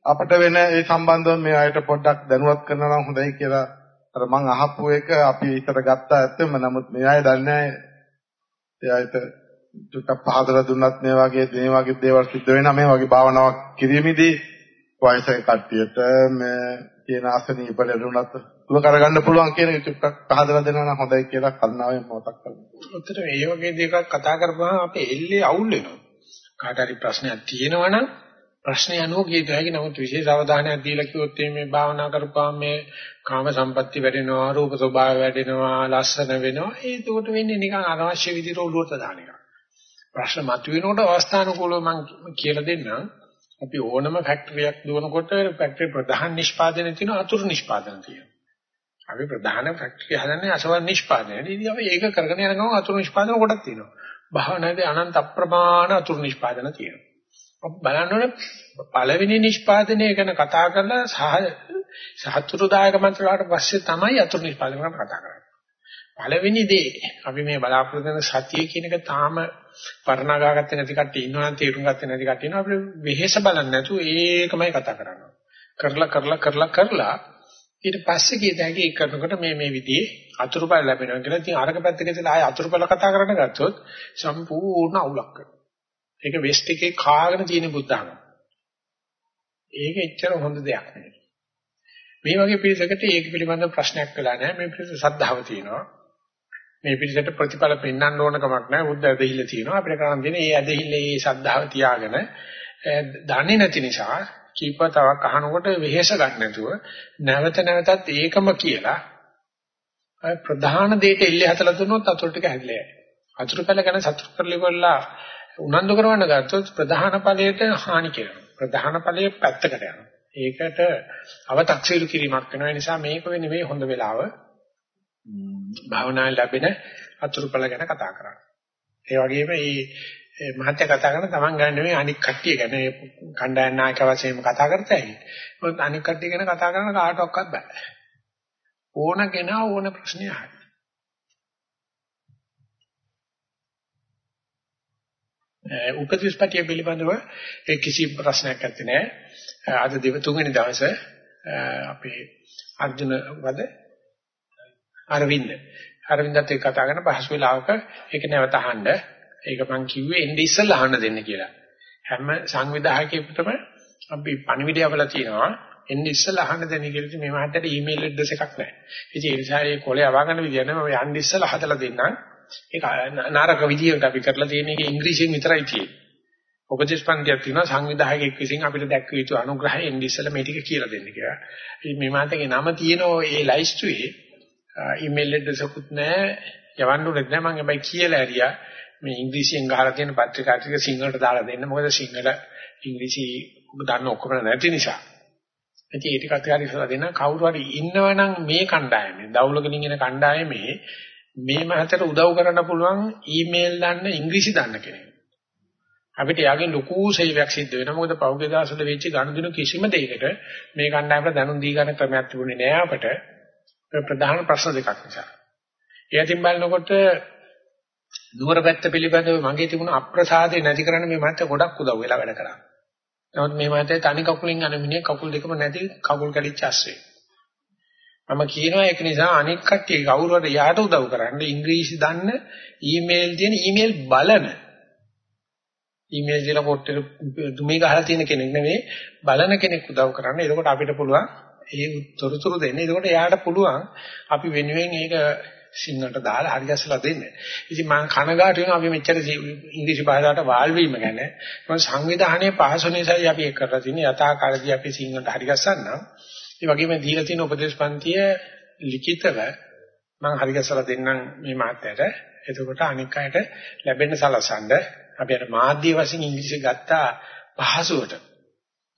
අපිට වෙන ඒ සම්බන්ධව මේ අයට පොඩ්ඩක් දැනුවත් කරනවා නම් හොඳයි කියලා අර මං අහපු එක අපි ඉතර ගත්තා ඇත්තම නමුත් මේ අය දන්නේ ඒ අයට චුට්ටක් පහදලා දුන්නත් මේ වගේ මේ වගේ දේවල් සිද්ධ වෙනවා මේ වගේ භාවනාවක් කිරීමේදී වයසක කට්ටියට මේ කියන අසනීප ලැබුණත් සුව කරගන්න පුළුවන් කියන එක චුට්ටක් පහදලා දෙනවා නම් හොඳයි කියලා කරුණාවෙන් මතක් කරගන්න. උත්තර මේ වගේ දේවල් කතා කරපුවාම අපේ එල්ලේ අවුල් වෙනවා. කාට හරි ප්‍රශ්නයක් තියෙනවා නම් ප්‍රශ්නේ අනුව කියත හැකි නමුත් විශේෂ අවධානයක් දීලා කිව්වොත් මේ භාවනා කරපුවාම මේ කාම සම්පatti වැඩෙනවා රූප ස්වභාවය වැඩෙනවා ලස්සන වෙනවා ඒකට වෙන්නේ නිකන් අනවශ්‍ය විදිහට ඔළුවට දාන එක. ප්‍රශ්න මතුවෙනකොට අවස්ථානුකූලව මම කියලා දෙන්නම්. අපි ඕනම ෆැක්ටරියක් දුවනකොට ෆැක්ටරි ප්‍රධාන නිෂ්පාදනයේ තියෙන අතුරු නිෂ්පාදන තියෙනවා. අපි ප්‍රධාන ෆැක්ටරි හදන්නේ අසවල් නිෂ්පාදනය. ඉතින් අපි ඒක කරගෙන යන ගමන් අතුරු නිෂ්පාදන ගොඩක් තියෙනවා. භාවනාවේ අනන්ත අප්‍රමාණ අතුරු නිෂ්පාදන තියෙනවා. අපි බලන්න ඕනේ පළවෙනි නිෂ්පාදනය ගැන කතා කරලා සහ සහතුරුදායක මන්ත්‍රලාට පස්සේ තමයි අතුරු නිෂ්පාදන ගැන කතා කරන්නේ. පළවෙනි දේ අපි මේ බලාපොරොත්තු වෙන සතිය කියන එක තාම පරණගාගත්තේ නැති කට්ටිය ඉන්නවා නම් තේරුම් ගත්තේ නැති කට්ටිය ඉන්නවා අපිට වෙහෙස බලන්නේ නැතුව ඒකමයි කතා කරන්නේ. කරලා කරලා කරලා කරලා ඊට පස්සේ කීයද හැකි ඒක කරනකොට මේ මේ විදිහේ අතුරුපල ලැබෙනවා කියලා ඉතින් අරක පැත්තක ඉඳලා ආය අතුරුපල කතා කරන්න ගත්තොත් සම්පූර්ණ අවුලක් කරනවා. ඒක වෙස්ට් එකේ කාගෙන තියෙන බුද්ධාගම. ඒක එච්චර හොඳ දෙයක් නෙවෙයි. මේ වගේ පිළිසකට ඒක පිළිබඳ ප්‍රශ්නයක් වෙලා නැහැ. මේ පිළිස සද්ධාව තියෙනවා. මේ පිළිසකට ප්‍රතිඵල පෙන්වන්න ඕන කමක් නැහැ. බුද්ධ ඇදහිල්ල තියෙනවා. අපිට කරන්න තියෙන්නේ මේ ඇදහිල්ලේ මේ සද්ධාව තියාගෙන දන්නේ නැති නිසා කීපතාවක් අහනකොට වෙහෙස ගන්න නැතුව නැවත නැවතත් ඒකම කියලා ප්‍රධාන දෙයට එල්ලේ හතලා දුන්නොත් අතුරු ටික හැදලා යයි. අතුරු පැල ගැන සතුට කරලිවලා උනන්දු කරවන්න ගත්තොත් ප්‍රධාන ඵලයට හානි කරනවා. ප්‍රධාන ඵලයේ පැත්තකට යනවා. ඒකට අව탁සීරු කිරීමක් වෙනවා. ඒ නිසා මේක වෙන්නේ මේ හොඳ වෙලාව භාවනාවේ ලැබෙන අතුරුඵල ගැන කතා කරන්න. ඒ වගේම මේ මහත්ය කතා කරන තමන් ගන්න නෙමෙයි අනික් කට්ටිය ගැන කණ්ඩායම් නායක වශයෙන් කතා කරතයි. මොකද අනික් කට්ටිය ගැන කතා කරන කාටවත් බෑ. ඕන කෙනා ඕන ප්‍රශ්නයක් අහයි. උපදේශපතිය පිළිබඳව කිසි ප්‍රශ්නයක් නැත්තේ නෑ. අද දෙව තුන්වෙනි දවසේ අපේ අර්ජුන වද අරවින්ද අරවින්දත් එක්ක කතා කරන පහසු වෙලාවක ඒක නැවත අහන්න. ඒක මං කිව්වේ එන්නේ ඉස්සෙල්ලා අහන්න දෙන්න කියලා. හැම සංවිධායකයෙකුටම අපි පණිවිඩය අවලා තියෙනවා. එන්නේ ඉස්සෙල්ලා අහන්න දෙන්න කියලා මේ මහත්තයට ඊමේල් ඇඩ්‍රස් එකක් නැහැ. ඉතින් ඒ නිසා මේ කොලේ අවාගන්න විදිය නෑ මම යන්න ඉස්සෙල්ලා හදලා දෙන්නම්. ඒක නාරක විදියට අපි කරලා තියෙන එක ඉංග්‍රීසියෙන් විතරයි තියෙන්නේ. උපදේශ පන්තියක් තියෙනවා සංවිධායකයෙක් විසින් අපිට දැක්විය යුතු අනුග්‍රහය එන්නේ ඉස්සෙල්ලා මේ ටික කියලා දෙන්න කියලා. ඉතින් මේ මාතගේ නම තියෙන ඒ ලයිස්ට්ුවේ ඊමේල් ඇඩ්‍රස් එකකුත් නැහැ යවන්න උනේ නැහැ මම හැබැයි කියලා ඇරියා මේ ඉංග්‍රීසියෙන් ගහලා තියෙන පත්‍රිකා ටික සිංහලට දාලා දෙන්න මොකද සිංහල ඉංග්‍රීසි ඔබ දන්න ඔක්කොම නැති නිසා ඉතින් ඒ ටිකත් හරි ඉස්සලා දෙන්න කවුරු හරි ඉන්නවනම් මේ කණ්ඩායමේ දවුලකින් එන කණ්ඩායමේ මේ මහතට උදව් කරන්න පුළුවන් ඊමේල් දාන්න ඉංග්‍රීසි දන්න කෙනෙක්. අපිට යාගෙන් ලොකු සේවයක් සිද්ධ වෙනවා. මොකද පෞද්ගලික දාසවල වෙච්ච ගනුදෙනු කිසිම දෙයකට මේ කණ්ඩායමට දැනුම් දී ගන්න ක්‍රමයක් තිබුණේ නෑ අපට. ප්‍රධාන ප්‍රශ්න දෙකක් නිසා. ඒ අතින් බලනකොට නුවර පැත්ත පිළිබඳව මගේ තිබුණ අප්‍රසාදේ නැති කරන්න මේ මහත්තයා ගොඩක් උදව් වෙලා වැඩ කරා. නමුත් මේ මහත්තයා තනි කකුලින් යන මිනිහ කකුල් දෙකම නැති කකුල් කැඩිච්ච අස්සේ. මම කියනවා ඒක නිසා අනික් කට්ටිය කවුරු හරි යාට උදව් කරන්න ඉංග්‍රීසි දන්න ඊමේල් තියෙන ඊමේල් බලන ඊමේල් දිලා පොට්ටේ දුමේ ගහලා තියෙන කෙනෙක් නෙවෙයි බලන කෙනෙක් උදව් කරන්න. එතකොට අපිට පුළුවන් ඒ තොරතුරු දෙන්න. එතකොට එයාට පුළුවන් අපි වෙනුවෙන් ඒක සිංහලට දාලා හරි ගැසලා දෙන්න. ඉතින් මම කනගාටු වෙනවා අපි මෙච්චර ඉංග්‍රීසි භාෂාවට වාල් වීම ගැන. මොකද සංවිධානයේ පහසු නිසායි අපි ඒක කරලා තියෙන්නේ. යථාකාරදී අපි සිංහලට හරි ගැස්සන්නම්. ඒ වගේම දීලා තියෙන උපදේශ පන්තිය ලිඛිතව මම හරි ගැසලා දෙන්නම් මේ මාත්‍යට. එතකොට අනික් අයට ලැබෙන්න සලසන්න අපි අර මාධ්‍ය වශයෙන් ඉංග්‍රීසි ගත්තා පහසුවට.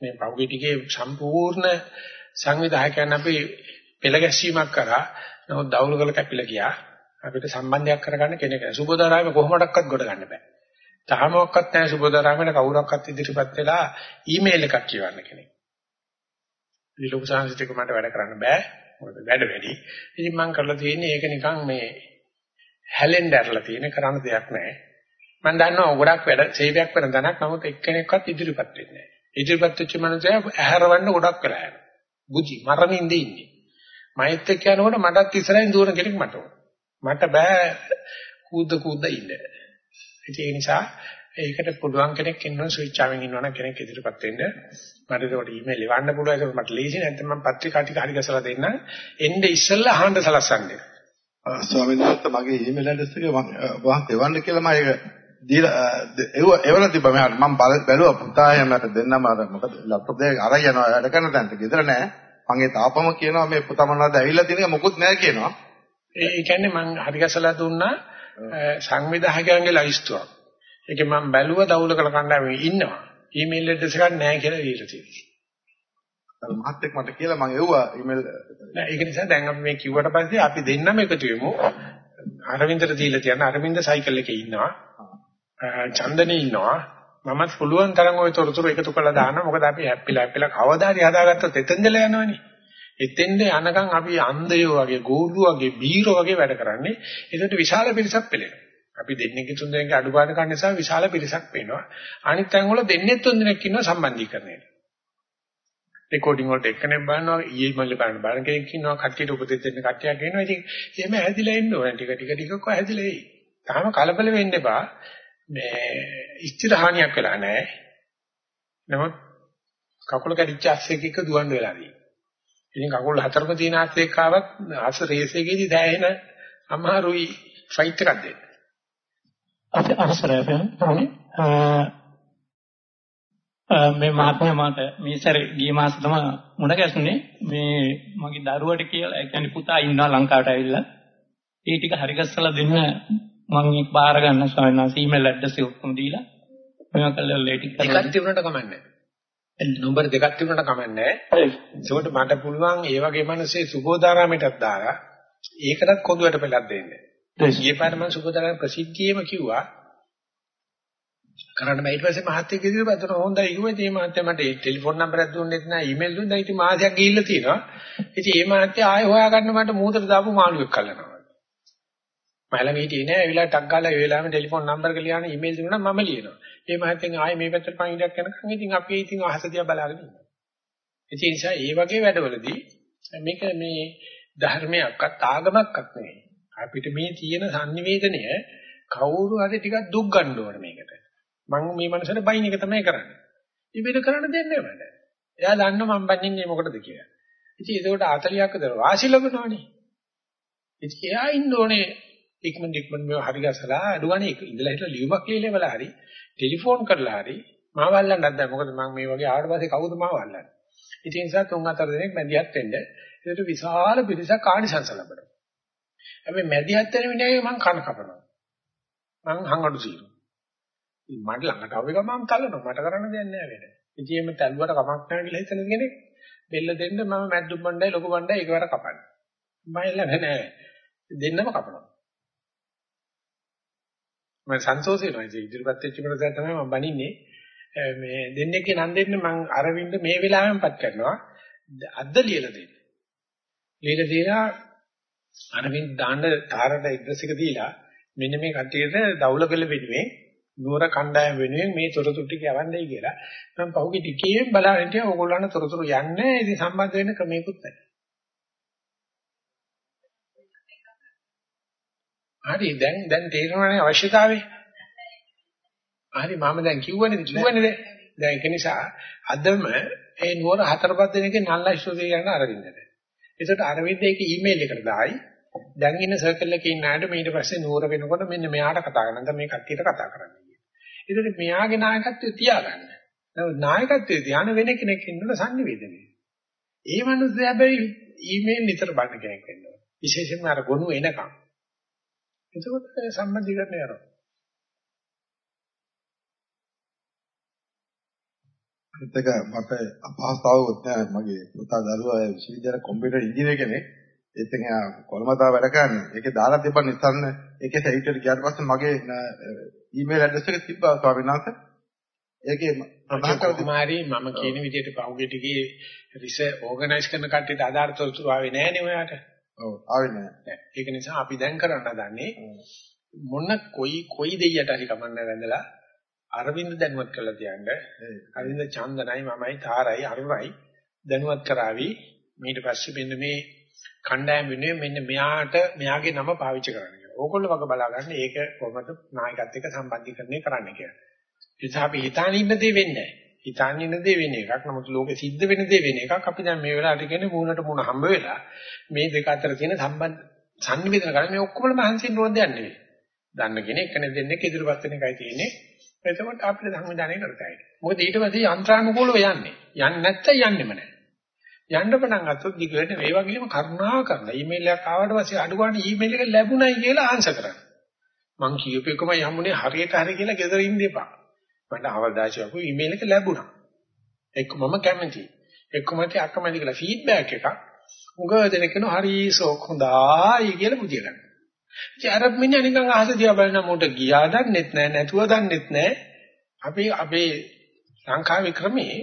මේ පෞගේ ටිකේ සම්පූර්ණ සංවිධායකයන් අපි පෙළ ගැස්වීමක් කරා නමුත් දවුල් වල කැපිලා ගියා. අපිට සම්බන්ධයක් කරගන්න කෙනෙක් නැහැ. සුබෝධාරාමේ කොහොමඩක්වත් ගොඩ ගන්න බෑ. තාමවත් නැහැ සුබෝධාරාමේට කවුරක්වත් ඉදිරිපත් වෙලා ඊමේල් එකක් කියවන්න කෙනෙක්. විලෝක සංසිතික මට වැඩ කරන්න බෑ. මොකද වැඩ වැඩි. ඉතින් මම කරලා තියෙන්නේ ඒක නිකන් මේ හැලෙන්න ඇරලා තියෙන කරන්න දෙයක් නැහැ. මම දන්නවා ගොඩක් වැඩ සේවයක් කරන තැනක් නමුත් එක්කෙනෙක්වත් ඉදිරිපත් වෙන්නේ නැහැ. ඉදිරිපත් වෙච්ච මනුස්සයා ඇහැරවන්න ගොඩක් වෙලා යනවා. බුද්ධි මරමින්ද ඉන්නේ. මයිත් එක්ක යනකොට මටත් ඉස්සරහින් දුවන කෙනෙක් මට ඕන. මට බෑ කූද්ද කූද්ද ඉන්න. ඒ නිසා ඒකට පුළුවන් කෙනෙක් ඉන්නවා ස්විච් ආවෙන් ඉන්නවනම් කෙනෙක් ඉදිරියපත් වෙන්න. මට ඒකට ඊමේල් එවන්න පුළුවන් ඒක මට ලේසි නැත්නම් මම පත්‍රිකා ටික හරි ගසලා දෙන්න. එnde ඉස්සෙල්ලා අහන්න සලස්සන්නේ. ස්වාමීන් වහන්සේ මගේ ඊමේල් ඇඩ්‍රස් එක වහත් එවන්න කියලා මම ඒක දීලා එව එවන තිබ්බා මම බැලුවා පුතා එහෙම දෙන්නම අර මොකද ලැප්ටොප් දෙක අරන් යනවා වැඩ කරන තැනට ගෙදර නෑ මගේ තාපම කියනවා මේ පුතා මොනවද ඇවිල්ලා තියෙන මොකුත් නැහැ කියනවා. ඒ කියන්නේ මං හරි ගැසලා දුන්නා සංවිධායකයන්ගේ ලයිස්තුවක්. ඒකේ මම බැලුවා දවුල කළ කණ්ඩායමේ ඉන්නවා. ඊමේල් ඇඩ්‍රස් එකක් නැහැ කියලා දීලා තියෙනවා. අර මහත්තයෙක් මට කියලා මම එව්වා ඊමේල් නෑ ඒක නිසා දැන් අපි මේ කිව්වට පස්සේ අපි දෙන්නම එකතු වෙමු. අරවින්දට දීලා තියන්න අරවින්ද සයිකල් එකේ ඉන්නවා. චන්දනේ ඉන්නවා. මමත් පුළුවන් තරම් ওই තොරතුරු එකතු කරලා දානවා. මොකද අපි හැප්පිලා හැප්පිලා කවදා හරි හදාගත්තොත් එතෙන්දලා යනවනේ. එතෙන්ද යනකම් අපි අන්ධයෝ වගේ ගෝලු වගේ බීරෝ වගේ වැඩ කරන්නේ. ඒකට විශාල පිරිසක් පෙළෙනවා. අපි දෙන්නේ තුන් දෙනෙක් අඩුපාඩු කරන නිසා විශාල පිරිසක් පේනවා. අනිත් තැන් වල දෙන්නේ තුන් දෙනෙක් ඉන්නවා සම්බන්ධීකරණයට. රෙකෝඩින් වලට එක්කෙනෙක් බලනවා ඊයේ මල්ලේ බලන බලන කෙනෙක් ඉන්නවා කට්ටියට උපදෙස් දෙන්න කට්ටියක් ඉන්නවා. ඉතින් එහෙම හැදිලා ඉන්න ඕනේ. ටික ටික ටික කො හැදිලා එයි. තාම කලබල වෙන්න එපා. මේ ස්ථිරහානියක් වෙලා නැහැ. නමුත් කකුල කැඩිච්ච අස්සෙක් එක්ක දුවන්න වෙලා තියෙනවා. ඉතින් කකුල් හතරම තියෙන අස්සෙක් ආවත් අස්ස රේස් එකේදී දැහෙන අමාරුයි ෆයිට් එකක් දෙන්න. අපි අවසරය අපේ මේ මහත්මයා මට මේ සැරේ ගිය මාසෙ තමයි මුණ ගැසුනේ මේ මගේ දරුවට කියලා ඒ කියන්නේ පුතා ඉන්නවා ලංකාවට ඇවිල්ලා ඒ ටික හරි ගස්සලා දෙන්න මම ඒක බාර ගන්න ස්වාමීන් වහන්සේ ඊමේල් ඇඩ්‍රස් එක ඔක්කොම දීලා මේවා කළා ලේටි කරලා එකක් තිබුණාට කමන්නේ නම්බර් දෙකක් තිබුණාට කමන්නේ ඒකට මට පුළුවන් ඒ වගේ මිනිස්සේ සුබෝධාරාමයටත් දාලා ඒකටත් කොඳුයට පෙළක් දෙන්න. ඊයේ පාර මම සුබෝධාරාම ප්‍රසිද්ධියේම කිව්වා. කරන්න බෑ. ඊට පස්සේ මහත්තයෙක් ඉදිරියට අතන හොඳයි. කිව්වා ඉතින් මේ මහත්තයා මට ටෙලිෆෝන් නම්බරයක් දුන්නෙත් නෑ. ඊමේල් දුන්නා. ඉතින් මාසයක් ගිහිල්ලා තියෙනවා. ඉතින් මේ මහත්තයා ආයෙ හොයාගන්න මට මූදට දාපු මාළුවෙක් කල්ලනවා මම ළඟ හිටියේ නෑ ඒ වෙලාවට ටක් ගාලා ඒ වෙලාවෙම ටෙලිෆෝන් නම්බර් එක ලියන ඊමේල් දුන්නා මම ලියනවා. ඒ මහත්තයන් ආයේ මේ පැත්තට පණිඩක් යනකම් ඉතින් අපි ඉතින් අහස දිහා බලාගෙන ඉන්නවා. ඒ නිසා මේ වගේ වැඩවලදී මේක මේ ධර්මයක්වත් ආගමක්වත් නෙවෙයි. අපිට මේ තියෙන sannivedanaya කවුරු හරි ටිකක් දුක් ගන්න ඕන මේකට. මම මේ මනසට බයින් එක තමයි කරන්නේ. ඉබේට කරන්න දෙන්නේ නැහැ මට. එයා දන්නවා මම බන්නේ මොකටද කියලා. ඉතින් ඒකට 40ක් විතර වාසි ලැබනවනේ. ඉතින් එයා ඉන්න ඕනේ ඉක්මන් ඉක්මන් මේව හරි ගසලා අඩුවනේ ඉඳලා හිටලා ලියුමක් ලියලා හරි ටෙලිෆෝන් කරලා හරි මාව අල්ලන්නත් බෑ මොකද මම මේ වගේ ආවට පස්සේ කවුද මාව අල්ලන්නේ ඉතින් ඒ නිසා තුන් හතර දෙනෙක් මැදිහත් වෙන්න ඒකට විශාල පිරිසක් ආනිසංස ලැබෙනවා හැබැයි මැදිහත් වෙන විනාඩියේ මං කන කපනවා. මං හංගඩු සීනවා. මට ළඟට ආව එක මම තලනවා. මට කරන්න දෙයක් නෑ වෙන. ඉතින් එimhe තල්ුවට කමක් නැහැ කියලා හිතන කෙනෙක් බෙල්ල දෙන්න මම මැද්දුම් බණ්ඩයි ලොකු බණ්ඩයි එකවර කපන්න. මම ළඟ නෑ. දෙන්නම කපනවා. මම සන්තෝෂ වෙනවා. ඉතින් ඉදිරියපත් වෙච්ච මනසෙන් තමයි මම බනින්නේ. මේ දෙන්නෙක්ගේ නන් දෙන්න මම අරවින්ද මේ වෙලාවෙන්පත් කරනවා. අද්ද ලියලා දෙන්න. ලියලා දීලා අරවින්ද දාන්න තාරට ඇඩ්‍රස් එක දීලා මෙන්න මේ කට්ටියට දවුලකල වෙනුවෙන් නුවර කණ්ඩායම වෙනුවෙන් මේ තොරතුරු ටික යවන්නයි කියලා. මම පහුගිය ටිකේ බලන්න හිටියා ඕගොල්ලන්ට තොරතුරු යන්නේ ඉතින් සම්බන්ධ වෙන්න ක්‍රමයක්වත් නැහැ. හරි දැන් දැන් තේරෙනවනේ අවශ්‍යතාවය. හරි මම දැන් කිව්වනේ කිව්වනේ දැන් ඒක නිසා අදම ඒ නුවර හතර පහ දෙනෙක්ගේ නල්ලා ඉස්සෝදේ යන අරවින්දට. ඒකට අරවින්ද ඒක ඊමේල් එකට දායි. දැන් ඉන්න සර්කල් එකේ ඉන්න අයට ඊට පස්සේ නුවර වෙනකොට මෙන්න මෙයාට කතා කරන්න. නැත්නම් මේ කට්ටියට කතා කරන්න කියලා. ඒකට මෙයාගේ නායකත්වය තියාගන්න. නමුත් නායකත්වයේ ධාන වෙන කෙනෙක් ඉන්නොත් සංනිවේදනය. ඒ මනුස්සයා හැබැයි ඊමේල් නිතර බලන කෙනෙක් වෙන්න ඕන. විශේෂයෙන්ම අර ගොනු එනකම්. එතකොට සම්බන්ධීකරණය යනවා. එක මට අපහසුතාවයක් නෑ මගේ පුතා දරුවා විශ්වවිද්‍යාල කම්පියුටර් ඉංජිනේර කෙනෙක්. ඒත් එයා කොළඹ වැඩ කරන්නේ. ඒකේ දාලා තිබ්බ නිසන්න ඒකේ සයිට් එකට ගියාට පස්සේ මගේ ඊමේල් ඇඩ්‍රස් එක තිබ්බා ස්වාමීන් වහන්සේ. ඒකේ කුමාරි මම කියන විදිහට පහුගිය ටිකේ රිස ඕගනයිස් කරන කට්ටියට ආධාර තොරතුරු ආවේ නෑනේ ඔයාට. ඔව් ආවේ නෑ. ඒක නිසා අපි දැන් කරන්න හදන්නේ මොන කොයි කොයි දෙයියට හරි කමන්න වැඳලා අරවින්ද දැනුවත් කරලා තියන්න. අරවින්ද චන්දනයි මමයි තාරයි අරුණයි දැනුවත් කරાવી. ඊට පස්සේ මෙන්න මේ කණ්ඩායම වෙනුවෙන් මෙන්න මෙයාට මෙයාගේ නම පාවිච්චි කරන්න කියලා. ඕගොල්ලෝ වගේ බලාගන්න ඒක කොහොමද නායකත්ව එක්ක සම්බන්ධීකරණය කරන්න කියලා. ඒ නිසා අපි හිතාන ඉන්න දේ වෙන්නේ නැහැ. හිතාන ඉන්න දේ වෙන එකක්. නමුත් ලෝකෙ සිද්ධ වෙන දේ වෙන එකක්. අපි දැන් මේ වෙලාවට කියන්නේ මූණට මූණ හම්බ වෙලා මේ දෙක අතර තියෙන සම්බන්ධ සංනිවේදනය කරන්නේ මේ ඔක්කොම මහන්සියෙන් ඕන දෙයක් නෙවෙයි. දන්න කෙනෙක් කෙනෙක් දෙන්නේ ඉදිරිපත් වෙන එකයි තියෙන්නේ. එතකොට අපිට සංවිධානය කරතයි. මොකද ඊට පස්සේ යන්ත්‍රානුකූලව යන්නේ. යන්නේ නැත්තම් යන්නෙම නැහැ. යන්න පටන් ගත්තොත් දිගට මේ වගේම කරුණා කරලා ඊමේල් එකක් ආවට පස්සේ අඩුවන ඊමේල් එක ලැබුණයි කියලා ආන්සර් කරන්න. මං කියූප එකමයි හම්බුනේ හරියට හරි කියලා ගෙදර ඉන්න එපා. මට අවදාචියකු ඊමේල් එක ලැබුණා. එක්ක මම කැමතියි. එක්ක මට අකමැති කියලා ෆීඩ්බැක් එකක් උගව දෙනෙක් කියනවා හරි සෝක් හොඳයි කියලා බුදිය ගන්න. ඉතින් අර මිනිහා නිකන් අහස දිහා බලන මොකට ගියා දන්නෙත් නැහැ නැතුව දන්නෙත් නැහැ. අපි අපේ ලංකාවේ ක්‍රමේ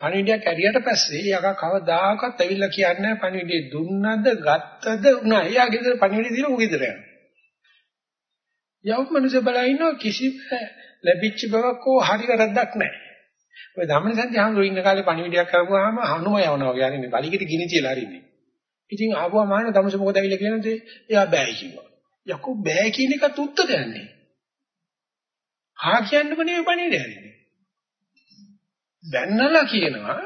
පණිවිඩයක් ඇරියට පස්සේ යකා කවදාකවත් ඇවිල්ලා කියන්නේ නැහැ පණිවිඩය දුන්නද ගත්තද උනා. එයා ගෙදර පණිවිඩය දීලා උ ගෙදර යනවා. යව් මිනිස්සු බලා ඉන්නවා කිසි ලැබිච්ච බවක් හෝ හරි වැරද්දක් නැහැ. ඔය ධම්මනිසන්ති හඳුරු ඉන්න කාලේ පණිවිඩයක් කරපුවාම හනුම යවනවා වගේ අරින්නේ. බලිකට ගිනි තියලා අරින්නේ. ඉතින් ආපුවා මාන ධම්මස මොකද ඇවිල්ලා කියන්නේ? එයා බෑ කිව්වා. යකෝ බෑ කියන එකත් උත්තරයක් නේ. හා කියන්නම නෙවෙයි පණිවිඩය හරිනේ. බැන්නලා කියනවා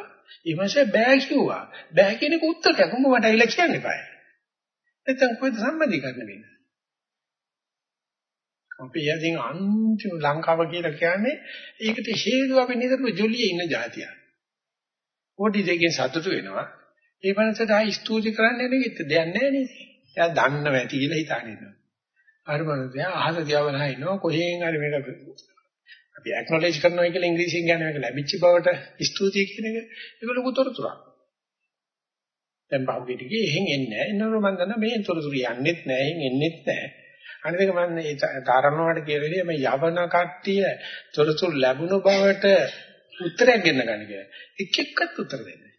ඊමසේ බෑ කිව්වා. බෑ කියන එක උත්තරයක්. උඹ මට ඇවිල්ලා කියන්න එපා. නැත්නම් කොහෙද සම්බන්ධීකරණ වෙන්නේ? අපි යදින් අන්තිම ලංකාව කියලා කියන්නේ ඒකට හේතුව අපි නිතරම ජොලියේ ඉන්න જાතිය. ඕටි දෙකෙන් සතුටු වෙනවා. ඒ වෙනසට ආයි ස්තුති කරන්න නෙවෙයි දෙයක් නැහැ නේද? එයා දන්නව ඇති කියලා හිතාගෙන ඉන්නවා. අර මනුස්සයා අහස දිහා බලලා ඉන්නවා කොහෙන් හරි මේක අපි ඇක්නොලෙජ් කරනවා කියලා ඉංග්‍රීසියෙන් කියන්නේ මේක ලැබිච්ච බවට ස්තුතියි කියන එක ඒක ලොකු තොරතුරක්. දැන් බහුවේට ගියේ එහෙන් එන්නේ නැහැ. එන්නකොට මම දන්නා මේ තොරතුරු යන්නෙත් නැහැ, එහෙන් එන්නෙත් නැහැ. අනිත් එක මම මේ තරණවට කියලා මේ යවන කට්ටිය තොරතුරු ලැබුණු බවට උත්තරයක් දෙන්න ගන්න කියලා. එක් එක්කත් උත්තර දෙන්නේ.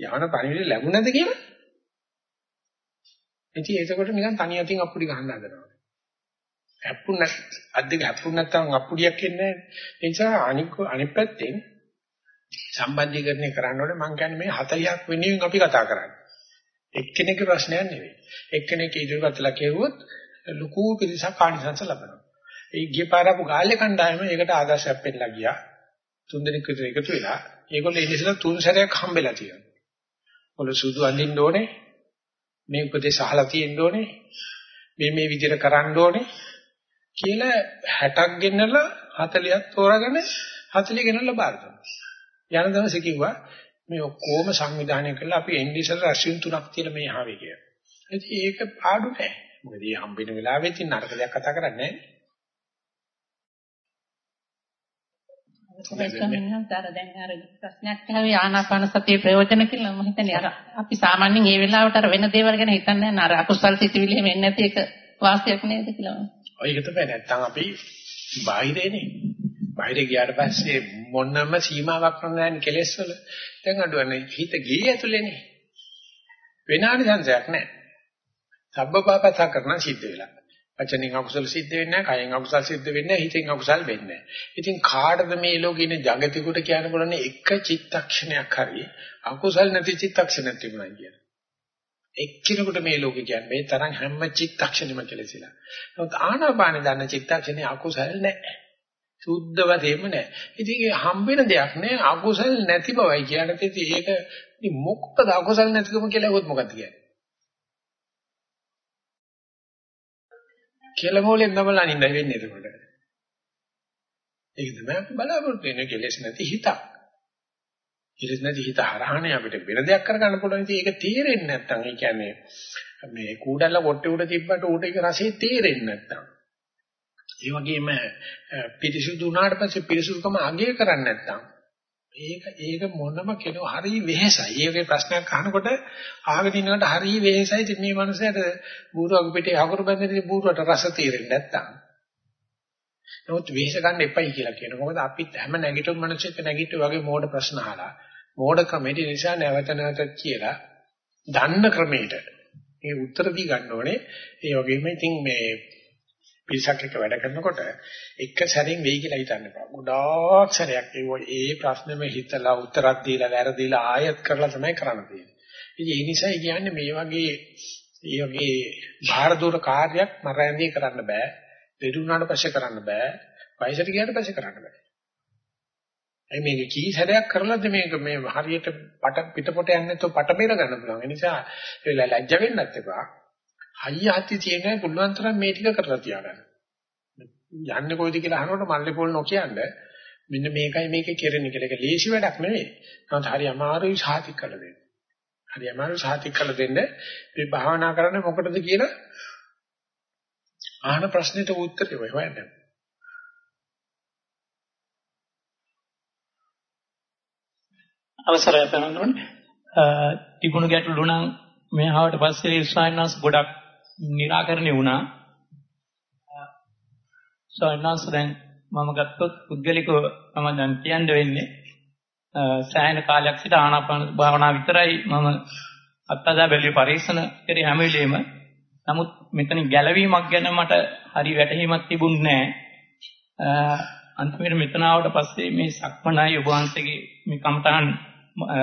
යවන පණිවිඩ ලැබුණද කියලා? ඉතින් ඒකකොට නිකන් තනි අතින් අප්පුඩි ගහන්න හදනවා. හැප්පුණ අද්දක හැප්පුණ නැත්නම් අප්පුඩියක් එන්නේ නැහැ. ඒ නිසා අනික අනිත් පැත්තෙන් සම්බන්ධීකරණය කරනකොට මම කියන්නේ මේ 40ක් වෙනුවෙන් අපි කතා කරන්නේ. එක්කෙනෙකුගේ ප්‍රශ්නයක් නෙවෙයි. එක්කෙනෙක් ඉදිරියටලා කියවුවොත් ලুকু පිරිසක් ආනිසංස ලබනවා. ඒ ගිය පාර ආපු ගාල්ලේ කණ්ඩායම ඒකට ආදර්ශයක් පෙන්නලා ගියා. තුන් දෙනෙක් විතර එකතු වෙලා ඒගොල්ලෝ ඉතින් තුන් සැරයක් හම්බෙලා තියෙනවා. මොළ සුදු අඳින්න ඕනේ. මේ උපදේශ අහලා තියෙන්න ඕනේ. මේ මේ විදිහට කරන්න ඕනේ කියලා 60ක් ගෙන්නලා 40ක් තෝරාගෙන 40 ගෙනල්ලා බාර දුන්නා. යන දවසේ කිව්වා මේ ඔක්කොම සංවිධානය කළා අපි එන්ඩිසල් රැසියුම් තුනක් තියලා මේ ආවේ කියලා. ඉතින් ඒක පාඩු නෑ. මොකද මේ හම්බෙන වෙලාවෙත් නරක දෙයක් කතා කරන්නේ නෑ. දැන් අර ප්‍රශ්නයක් ආවේ ආනාපාන සතියේ ප්‍රයෝජන කියලා මම හිතන්නේ අර අපි සාමාන්‍යයෙන් මේ වෙලාවට අර වෙන දේවල් ගැන හිතන්නේ නැහැ අර අකුසල් සිතිවිලි එහෙම එන්නේ නැති එක වාසියක් නේද කියලා. ඔය ඒක තමයි නැත්තම් අපි බාහිරේනේ. බාහිර ගියාට පස්සේ මොනම සීමාවක් නැහැ කෙලෙස් වල. දැන් අඩුවනේ හිත ගියේ ඇතුලේනේ. වෙන ආනිසංසයක් නැහැ. සබ්බපාපස කරන සිද්ධ වෙලා. වචනෙන් අකුසල සිද්ධ වෙන්නේ නැහැ, කයෙන් අකුසල සිද්ධ වෙන්නේ නැහැ, හිතෙන් අකුසල වෙන්නේ නැහැ. ඉතින් කාටද මේ ලෝකේ ඉන්න జగතිකුට කියන්න බලන්නේ එක චිත්තක්ෂණයක් හරි අකුසල නැති චිත්තක්ෂණයක් තිබුණා කියන. එක්කිනෙකුට මේ ලෝකේ කියන්නේ මේ තරම් හැම චිත්තක්ෂණෙම කෙලෙසිලා. නමුත් ආනාපාන දන්න චිත්තක්ෂණේ අකුසල නැහැ. සුද්ධ වශයෙන්ම නැහැ. ඉතින් ඒ හම්බෙන දෙයක් නෑ අකුසල නැති බවයි කියනට ඉතින් ඒක ඉතින් මොකද අකුසල නැතිකම කියලා හොත් මොකක්ද කියන්නේ? කියලා මොලෙන් නමලා නින්ද වෙන්නේ එතකොට. ඒක තමයි අපි බලාපොරොත්තු වෙන කෙලෙස් නැති හිතක්. කෙලෙස් නැති හිත හරහානේ අපිට වෙන දෙයක් කරගන්න පුළුවන්. ඉතින් ඒක තේරෙන්නේ නැත්තම් ඒ කියන්නේ මේ කූඩල්ල කොට්ටේ උඩ තිබ්බට ඌට ඒක රසෙ තේරෙන්නේ නැත්තම් ඒ වගේම පිරිසුදු වුණාට පස්සේ පිරිසුදුකම අගය කරන්නේ නැත්නම් ඒක ඒක මොනම කෙනෙකු හරි වෙහෙසයි. ඒකේ ප්‍රශ්නයක් අහනකොට අහගෙන ඉන්නකොට හරි වෙහෙසයි. ඉතින් මේ මනුස්සයාට බූරුවක පිටේ අකුරු බැඳගෙන බූරුවට රස තීරෙන්නේ නැත්තම්. නමුත් වෙහෙස ගන්න එපයි කියලා කියනවා. මොකද අපිත් හැම නැගිටින මිනිස්සෙක් නැගිට්ටු වගේ මෝඩ ප්‍රශ්න අහලා මෝඩ ක්‍රමෙට නිසා නැවත නැවත කියලා දන්න ක්‍රමයට ඒ උත්තර දී ගන්න ඕනේ. ඒ වගේම ඉතින් මේ පිරිසක් එක්ක වැඩ කරනකොට එක සැරින් වෙයි කියලා හිතන්න එපා. ගොඩාක් සැරයක් ඒ ප්‍රශ්නෙම හිතලා උත්තරක් දීලා වැරදිලා ආයත් කරලා තමයි කරන්න තියෙන්නේ. ඉතින් ඒ නිසා කියන්නේ මේ වගේ මේ වගේ බාහිර දూరు කාර්යයක් මරෑන්දී කරන්න බෑ. දෙදුනාට පස්සේ කරන්න බෑ. වයසට ගියාට පස්සේ කරන්න බෑ. ඒ මේක කී සැරයක් කරලාද මේක මේ හරියට පට පිටපොට යන්නේ නැතුව පට බේර ගන්න පුළුවන්. ඒ නිසා ඒ ලැජ්ජ වෙන්නත් එපා. හයිය හති තියෙන පුළුවන් තරම් මේ ටික කරලා තියාගන්න. යන්නේ කොයිද කියලා අහනකොට මල්ලේ පොල් නොකියන්නේ මෙන්න මේකයි මේකේ කෙරෙන්නේ කියලා. ඒක ලේසි වැඩක් නෙවෙයි. නමුත් හරි අමාරුයි සාතික් කරලා දෙන්න. හරි අමාරුයි සාතික් කරලා දෙන්න. මේ භාවනා කරන්නේ මොකටද කියලා අහන ප්‍රශ්නෙට උත්තරේ හොයන්න. අවසරය අපනෝනේ. තිබුණු ගැටලු නම් මේ ආවට පස්සේ ස්වාමීන් වහන්සේ ගොඩක් निराකරණය වුණා. සෝයනාස් දැන් මම ගත්තොත් පුද්ගලිකව මම දැන් කියන්න වෙන්නේ සෑහෙන කාලයක් සිට ආනාපාන භාවනා විතරයි මම අත්දැක බැලුවේ පරිසන කරේ හැම වෙලෙම. නමුත් මෙතන ගැළවීමක් ගැන මට හරි වැටහීමක් තිබුණේ නැහැ. අන්තිමට මෙතන ආවට පස්සේ මේ සක්මණයි ඔබ වහන්සේගේ මේ කමඨාන්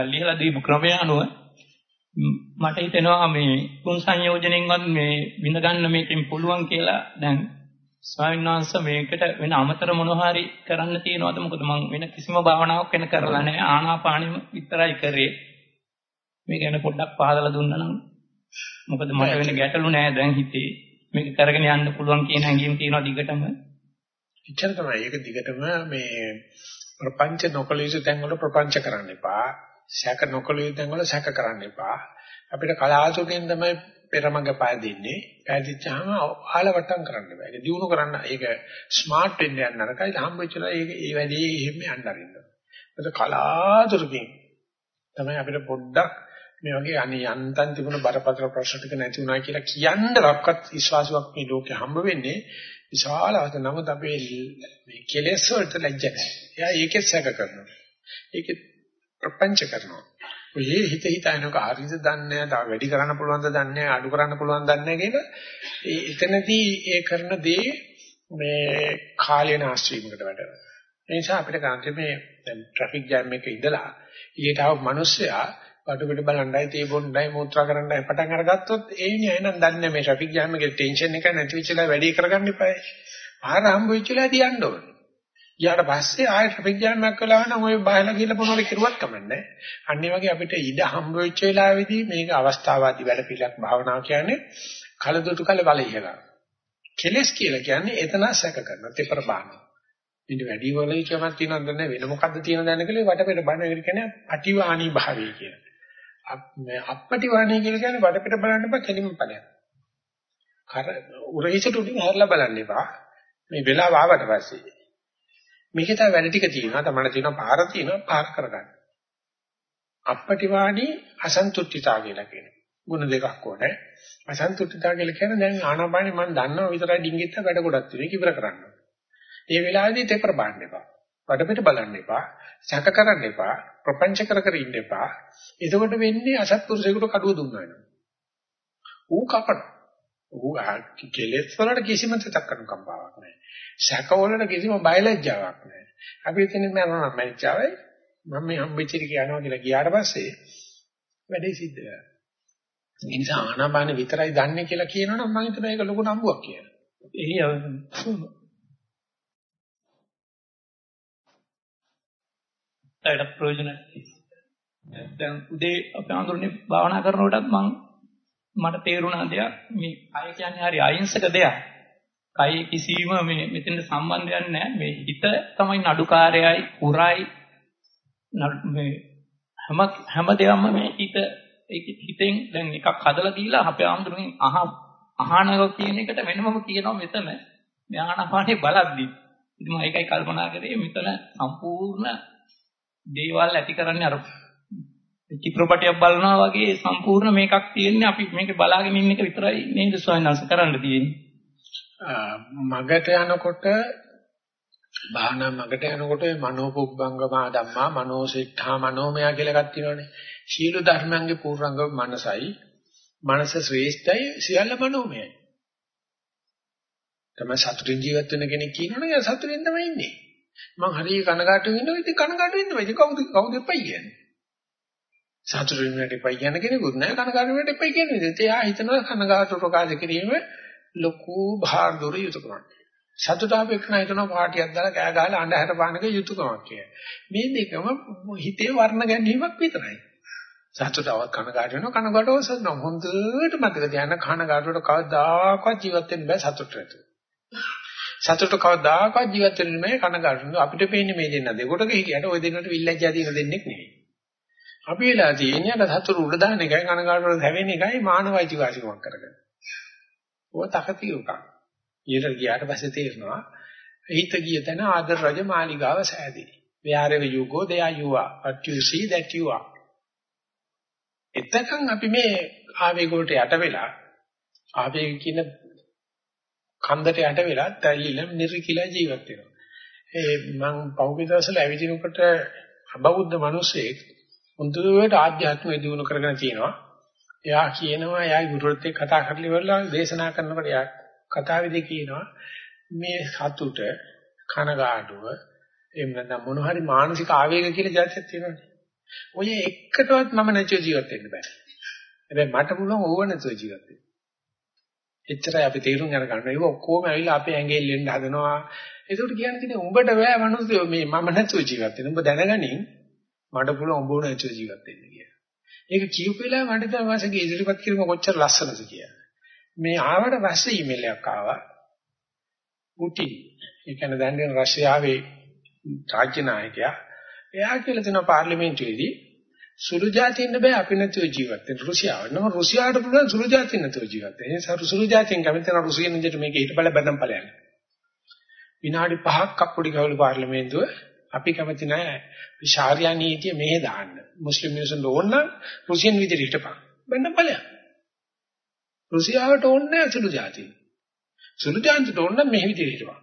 ලියලා දීපු ක්‍රමය අනුව මට හිතෙනවා මේ තුන් සංයෝජනෙන්වත් මේ විඳ ගන්න මේකෙන් පුළුවන් කියලා. දැන් ස්වාමීන් වහන්සේ මේකට වෙන අමතර මොනවා හරි කරන්න තියනවාද? මොකද මම වෙන කිසිම භාවනාවක් වෙන කරලා නැහැ. ආනාපානෙම විතරයි කරේ. මේ ගැන පොඩ්ඩක් පහදලා දුන්නා නම් මොකද මට වෙන ගැටලු නැහැ දැන් හිතේ. මේක කරගෙන යන්න පුළුවන් කියන හැඟීම තියෙනවා දිගටම. ඉච්ඡන තමයි. ඒක දිගටම මේ ප්‍රපංච නොකල යුතු තැන් වල ප්‍රපංච කරන්න එපා සැක නොකළ යුතු තැන් වල සැක කරන්න එපා. අපිට කලාතුරකින් තමයි පෙරමඟ පාය දෙන්නේ. පැහැදිච්චාම ආලවට්ටම් කරන්න බෑ. ඒක දිනු කරන්න ඒක ස්මාර්ට් වෙන්න යන නරකයි හම්බෙච්චලා ඒක ඒ වැඩේ එහෙම යන්න අරින්න. ඒක කලාතුරකින් තමයි අපිට පොඩ්ඩක් මේ වගේ අනේ යන්තම් තිබුණ බරපතල ප්‍රශ්න ටික නැති වුණා කියලා කියන්නවත් විශ්වාසයක් මේ ලෝකේ හම්බ වෙන්නේ විශාල අවත නමුත් අපේ මේ කෙලෙස් වලට ලැජ්ජ නැහැ. එයා ඒකෙත් සැක කරනවා. ඒකෙත් ප්‍රපංච කරනවා. ඔය හිත හිත එනක හරිද දන්නේ නැහැ, වැඩි කරන්න පුළුවන්ද දන්නේ නැහැ, අඩු කරන්න පුළුවන්ද දන්නේ නැහැ කියන ඒ එතනදී ඒ කරන දේ මේ කාලය නාස්ත්‍රීමකට වැඩනවා. ඒ නිසා අපිට ගන්න මේ දැන් ට්‍රැෆික් ජෑම් එකක ඉඳලා ඊට ආව මිනිස්සයා බඩු පිට බලන්නයි තේ බොන්නයි මූත්‍රා කරන්නයි පටන් අරගත්තොත් ඒ නිය එනන් දන්නේ මේ ට්‍රැෆික් ජෑම් එකේ ටෙන්ෂන් එක නැති වෙච්චලා වැඩි කරගන්න එපායි. ආර හම්බ වෙච්චලා තියන්න ඕනේ. ඊට පස්සේ ආයෙ ට්‍රැෆික් ජෑම් එකක් කළා නම් ඔය බහලා කියලා මොනවද කිරුවත් කමන්නේ. අන්න ඒ වගේ අපිට ඉඩ හම්බ වෙච්ච වෙලාවේදී මේක අවස්ථාවාදී වැඩ පිළිලක් භාවනාව කියන්නේ කලදුටු කල බල ඉහලා. කෙලස් කියලා කියන්නේ එතන සැක කරන තෙපර බාන. ඉතින් වැඩි වල කියමක් තියෙනවද නැහැ වෙන මොකද්ද තියෙනවද නැහැ කියලා වටපිට බණ කියන්නේ අටිවාණී භාවය කියන. මේ අපපටිවාණී කියලා කියන්නේ වටපිට බලන්න බෑ කෙලින්ම ඵලයක්. කර උරහිසට උඩින් හැරලා බලන්න එපා. මේ වෙලාව ආවට පස්සේ. මේකේ තව වැඩ ටික තියෙනවා. තමයි තියෙනවා පාර තියෙනවා පාර කරගන්න. අපපටිවාණී අසන්තුට්ඨිතා කියලා කියනවා. ගුණ දෙකක් ඕනේ. අසන්තුට්ඨිතා කියලා කියන්නේ දැන් ආනාපානෙ මම දන්නවා විතරයි ඩිංගිත්ත වැඩ ගොඩක් තියෙනවා. ඒක ඉවර කරන්න. ඒ වෙලාවේදී තෙපර බාන්න එපා. වටපිට බලන්න එපා. සැක කරන්න එපා. ප්‍රපංච කර කර ඉන්න එපා. එතකොට වෙන්නේ අසත්පුරුෂයෙකුට කඩුව දුන්නා වෙනවා. ඌ කපන. ඌ කෙලෙස් වලට කිසිම තත්ත්වයක් කරන කම්පාවක් නැහැ. සැක වලට කිසිම බයලජ්ජාවක් නැහැ. අපි එතනින් මරනවා මැරිච්චාවයි මම මේ හම්බෙච්ච එක කියනවා කියලා ගියාට පස්සේ වැඩේ සිද්ධ වෙනවා. ඒ නිසා ආනාපාන විතරයි දන්නේ කියලා කියනවනම් මම හිතනවා ඒක ලොකු නම්බුවක් කියලා. එහි ඒකට ප්‍රයෝජන දැන් උදේ අපේ අඳුරනේ භාවනා කරනකොටත් මම මට තේරුණා දෙයක් මේ කය කියන්නේ හරි අහිංසක දෙයක්. කය කිසිම මේ මෙතෙන්ට සම්බන්ධයක් නැහැ. මේ හිත තමයි නඩුකාරයයි, උරයි මේ හැම හැම දෙයක්ම මේ හිත හිතෙන් දැන් එකක් හදලා දීලා අපේ ආම්දුරුගෙන් අහ අහනක කියන එකට වෙනමම කියනවා මෙතන ඥානපාණේ බලද්දි. ඉතින් මම ඒකයි කල්පනා කරේ මෙතන සම්පූර්ණ දේවල් ඇති කරන්නේ අර චිත්‍රපටයක් බලනවා වගේ සම්පූර්ණ මේකක් තියෙන්නේ අපි මේක බලාගෙන ඉන්න එක විතරයි නේද ස්වාමීන් වහන්සේ කරන්න තියෙන්නේ. මගට යනකොට භාවනා මගට යනකොට මනෝපුබ්බංගමා ධම්මා මනෝසිට්ඨා මනෝමය කියලා එකක් තියෙනවානේ. සීල ධර්මයන්ගේ පූර්ණංගම මනසයි. මනස ශ්‍රේෂ්ඨයි සියල්ල මනෝමයයි. තමයි සතුටින් ජීවත් වෙන කෙනෙක් කියනවනේ එයා සතුටින් තමයි ඉන්නේ. මං හරිය කනගාටු වෙනවා ඉතින් කනගාටු වෙන්න බෑ. ඉතින් කවුද කවුද එපයි කියන්නේ? සතුටින් වෙන්නට එපයි කියන කෙනෙකුත් නෑ කනගාටු වෙන්නට එපයි කියන්නේ. ඉතින් එයා හිතනවා කනගාටු ප්‍රකාශ කිරීම ලොකු භාර දුර යුතුයකමක්. සතුටාපේක්ෂණ හිතනවා පාටියක් දාලා කෑ ගහලා අඬහැර පානක යුතුයකමක් කියලා. මේ දෙකම හිතේ වර්ණ ගැනීමක් විතරයි. සතුටව කනගාටු වෙනවා කනගාටුව සතුටව හොඳට මතක තියාගන්න කනගාටුවට කවදාකවත් ජීවත් වෙන්න බෑ සතුට නැතුව. සතුට කවදාකවත් ජීවත් වෙන්න බෑ කනගාටු වෙනවා අපිට පේන්නේ මේ දෙන්න දෙකොටක හිටියට ওই දෙන්නට විල්ලැජ්ජා දින දෙන්නෙක් නෙවෙයි. අපි වෙලා තියෙන්නේ අර සතුට උඩ දාන එකයි කනගාටුවට හැවෙන එකයි මානවයිති වාසිකමක් කරගන්න. ඕක තකතිරුකම්. ඊට ගියාට පස්සේ තේරෙනවා හිත ගිය තැන ආදර රජ මාලිගාව සෑදී. wherever you go there you are what you see that you are. එතකන් අපි මේ ආවේග වලට යට වෙලා ආවේග කියන කන්දට යට වෙලා තැලිලා නිර්කිලා ජීවත් වෙනවා. ඒ මම පහුගිය දවස්වල ඇවිදිනකොට අබෞද්ධ මිනිසෙක් හොඳට ආධ්‍යාත්මික දියුණු කරගෙන තියෙනවා. එයා කියනවා එයා ගුරුවරත් එක්ක කතා කරලා ඉවරලා දේශනා කරනකොට එයා කතාවේදී කියනවා මේ සතුට කනගාටුව එහෙම නැත්නම් මොන හරි මානසික ආවේග කියලා જાතියක් තියෙනවානේ. ඔය එකටවත් මම නැචෝ ජීවත් වෙන්න බෑ. හැබැයි මට පුළුවන් ඕව නැතුව ජීවත් වෙන්න. එච්චරයි අපි තේරුම් අරගන්න. ඒක ඔක්කොම ඇවිල්ලා අපේ ඇඟෙල් එන්න හදනවා. ඒකට කියන්නේ තියෙන්නේ උඹට බෑ මනුස්සය මේ මම නැතුව ජීවත් වෙන්න. උඹ දැනගනින් මට පුළුවන් උඹ උනේ ඇතුළේ ජීවත් වෙන්න කියලා. ඒක කියපු වෙලාවේ මට දැන් වාසගේ ඉදිරිපත් කිරීම කොච්චර ලස්සනද කියලා. මේ ආවට පස්සේ ඊමේල් එකක් ආවා. පුටි. ඒ කියන්නේ දැන් දෙන රෂ්‍යාවේ රාජ්‍ය නායකයා. එයා කියලා දෙනවා පාර්ලිමේන්තුවේදී සුළු జాතියින් බෑ අපි නැතුව ජීවත් වෙන්න රුසියාව. නම රුසියාවට පුළුවන් සුළු జాතියින් නැතුව ජීවත් වෙන්න. ඒ නිසා සුළු జాතියින් කැමති නැහැ රුසියෙන් ඉඳිට මේක හිටපළ බඳම් ඵලයක්. විනාඩි 5ක් කප්පුඩි ගහවල පාර්ලිමේන්තුවේ අපි කැමති නෑ ශාරියා නීතිය මෙහෙ දාන්න. මුස්ලිම් මිනිසුන් ඕන නම් රුසියන් විදිහට හිටපන්. බඳන් ඵලයන්. රුසියාවට ඕනේ නැහැ සුළු જાති. සුළු જાතිට ඕන නම් මෙහෙ විදිහට හිටපන්.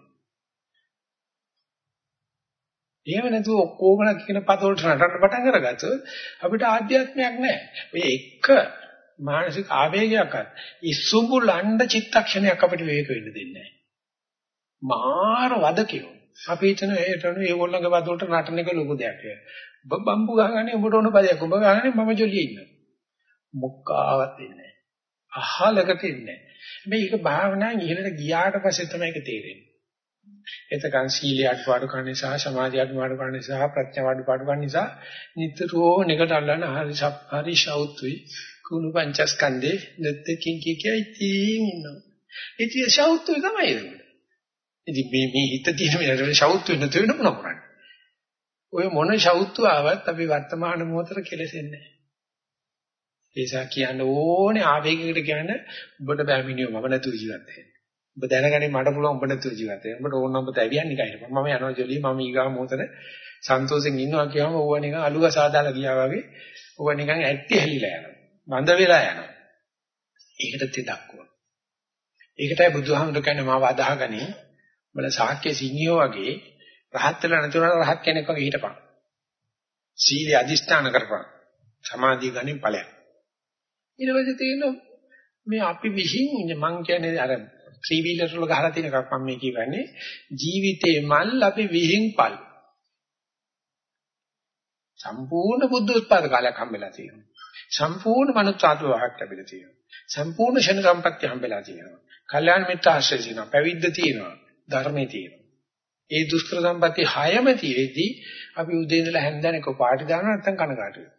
එහෙම නැතුව ඔක්කොමලා කියන පද වලට නටන්න පටන් අරගත්තොත් අපිට ආධ්‍යාත්මයක් නැහැ. ඔය එක මානසික ආවේගයක්වත් ඉසුඹු ලණ්ඩ චිත්තක්ෂණයක් අපිට වේක වෙන්න දෙන්නේ නැහැ. මාර වදකියෝ. අපි හිතන ඒතන ඒගොල්ලන්ගේ පද වලට නටන එක ලොකු දෙයක් කියලා. ඔබ බම්බු ගහගන්නේ ඔබට ඕන පදයක්. ඔබ ගහන්නේ මම ජොලියේ ඉන්නවා. මොක්කාවත් ඉන්නේ නැහැ. අහලකට ඉන්නේ නැහැ. මේක භාවනාවෙන් ඉහළට ගියාට පස්සේ තමයි ඒක තේරෙන්නේ. එතකන් සීලය අඩුපාඩු කරන නිසා සමාධිය අඩුපාඩු කරන නිසා ප්‍රඥාව අඩුපාඩු කරන නිසා නිතරම නිකට අල්ලන හරි හරි ශෞත්වි කුණු පංචස්කන්ධේ දෙත්තකින් කියයි තීන් ඉන්නවා. ඉතින් ශෞත්වි තමයි ඒක. ඉතින් මේ මේ හිත තියෙන මේ ශෞත්වි නැතු වෙන මොන කරන්නේ? ඔය මොන ශෞත්ව ආවත් අපි වර්තමාන මොහොතට කෙලෙසෙන්නේ නැහැ. ඒසා කියන්න ඕනේ ආවේගයකට කියන්න ඔබට බෑ මිනිහෝ මම නැතුව ජීවත් වෙන්න. ඔබ දැනගන්නේ මට පුළුවන් ඔබ නැතුව ජීවත් වෙන්න. ඔබට ඕන නම් ඔබ තැවියන්නේ කයිද. මම යනවා ජොලි මම ඊගා මොහොතේ සන්තෝෂෙන් ඉන්නවා කියවම ඕව නිකන් අලුග සාදාලා ගියා වගේ ඕව නිකන් ඇට්ටි හැලිලා යනවා. බඳ වෙලා යනවා. ඒකට තෙදක් ඕන. ඒකටයි බුදුහාමුදුර කියන්නේ මාව අදාහගනි. බල සාක්‍ය සිංහියෝ වගේ රහත් වෙලා නැතුණා රහත් කෙනෙක් වගේ හිටපන්. සීල අදිෂ්ඨාන කරපන්. සමාධිය ගනින් ඵලයක්. ඊට පස්සේ තියෙනවා මේ අපි විහිං ඉන්නේ මං කියන්නේ අර ත්‍රී වීලර් වල ගහලා තියෙන එකක් මම මේ කියන්නේ ජීවිතේ මල් අපි විහිං පල්. සම්පූර්ණ බුද්ධ උත්පාද කාලයක් හම්බෙලා තියෙනවා. සම්පූර්ණ මනුස්සාත්ව වාහක් ලැබිලා තියෙනවා. සම්පූර්ණ ෂණ සම්පත්‍ය හම්බෙලා තියෙනවා. කල්යාණ මිත්‍ර ආශ්‍රය තියෙනවා. පැවිද්ද තියෙනවා. ධර්මයේ තියෙනවා. ඒ දුෂ්කර සම්පatti හයම තියේදී අපි උදේ ඉඳලා හැන්දෑනක පාටි දානවා නැත්නම් කනකාට වෙනවා.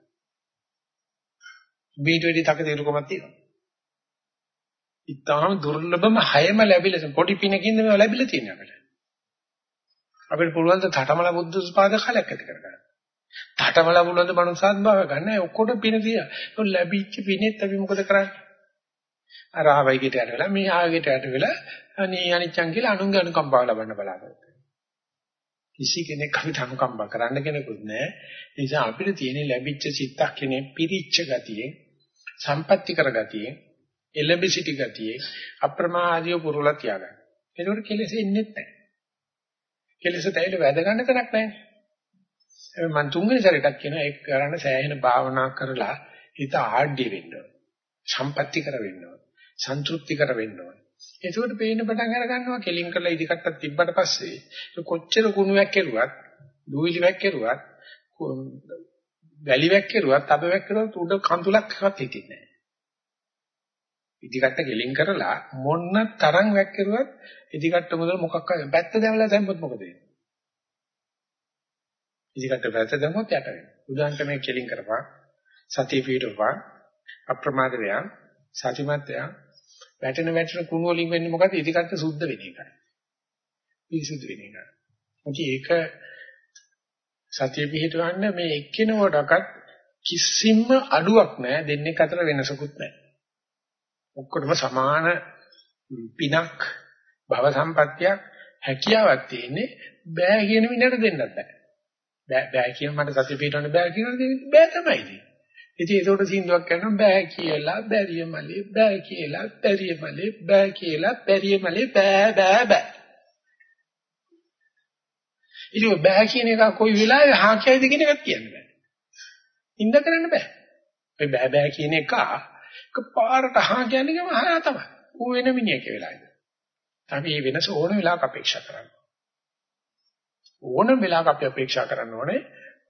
බීට වෙඩි තක තීරුකමක් තියෙනවා. ඉතාලම දුර්ලභම හයම ලැබිලා පොඩි පිනකින්ද මේවා ලැබිලා තියෙනවා අපිට. අපිට පුළුවන් ද තටමල බුද්ධ උත්පාද කාලයක් ඇති කරගන්න. තටමල පුළුවන් ද මනුසාත් භාව ගන්න. ඔක්කොට පින තියා. ඒක ලැබිච්ච පිනෙත් අපි මොකද කරන්නේ? අර ආවයිකට යට වෙලා මේ ආවයිකට යට වෙලා අනේ අනිච්චන් කියලා අනුන්ගේ අනුකම්පාව ලබන්න බලාපොරොත්තු කිසි කෙනෙක් අපිට අනුකම්ප කරන්න කෙනෙකුත් නැහැ. ඒ නිසා අපිට තියෙන ලැබිච්ච සිත්තක් කෙනේ පිරිච්ච ගතියේ, සම්පත්‍ති කර ගතියේ, එළඹ සිටි ගතියේ අප්‍රමාදීව පුරුලා තියාගන්න. ඒකට කෙලෙස ඉන්නේ නැහැ. කෙලෙස තැයිල වැද ගන්න තැනක් නැහැ. මම තුන්වෙනි සැරේටත් කියනවා ඒක කරන්න සෑහෙන භාවනා කරලා හිත ආඩ්‍ය වෙන්න ඕන. සම්පත්‍ති කර වෙන්න ඕන. සන්තුෂ්ටි කර වෙන්න ඕන. එතකොට පේන්න පටන් අර ගන්නවා කෙලින් කරලා ඉදිකට්ටක් තිබ්බට පස්සේ කොච්චර කුණුවක් කෙරුවත්, දූවිලිවක් කෙරුවත්, වැලිවක් කෙරුවත්, අබවක් කෙරුවත් උඩ කඳුලක්වත් හිටින්නේ නැහැ. ඉදිකට්ට කෙලින් කරලා මොන්න තරම් වැක් කෙරුවත් ඉදිකට්ට මුදල් මොකක් හරි පැත්ත දැමලා දැම්මොත් මොකද වෙන්නේ? ඉදිකට්ට පැත්ත දැම්මොත් යට වෙනවා. උදාහරණයක් මේ කෙලින් කරපන් සතිය පිටවපන් අප්‍රමාද වේයන් සතිමත් වේයන් වැටෙන වැටෙන කුණු වලින් වෙන්නේ මොකද? ඉදිකට සුද්ධ වෙන එකයි. පිරිසුදු වෙන එකයි. මොකද ඒක සතිය පිහිටවන්න මේ එක්කිනකොටකත් කිසිම අඩුවක් නැහැ දෙන්නේ අතර වෙනසකුත් නැහැ. ඔක්කොටම සමාන පිනක් භව සම්පත්තියක් හැකියාවක් තියෙන්නේ බෑ කියන මිනිහට දෙන්නත් බෑ. බෑ බෑ කියන මට සතිය පිටවන්න බෑ කියනද බෑ තමයි ඉතින්. ඉතින් ඒකට සින්දුවක් කරනවා බෑ කියලා බැරිය මලේ බෑ කියලා බැරිය මලේ බෑ කියලා බැරිය මලේ බෑ බෑ බෑ. ඉතින් බෑ කියන එක කොයි වෙලාවෙ හා කියයිද කියන එකත් කියන්න බෑ. ඉඳ කරන්න බෑ. ඔය බෑ බෑ කියන එක එකපාරට හා කියන්නේ ගම හා තමයි. ඌ වෙන මිනිහෙක් වෙලාවයි. අපි මේ වෙනස ඕන වෙලාවක අපේක්ෂා කරන්නේ. ඕන වෙලාවක අපි අපේක්ෂා කරන්න ඕනේ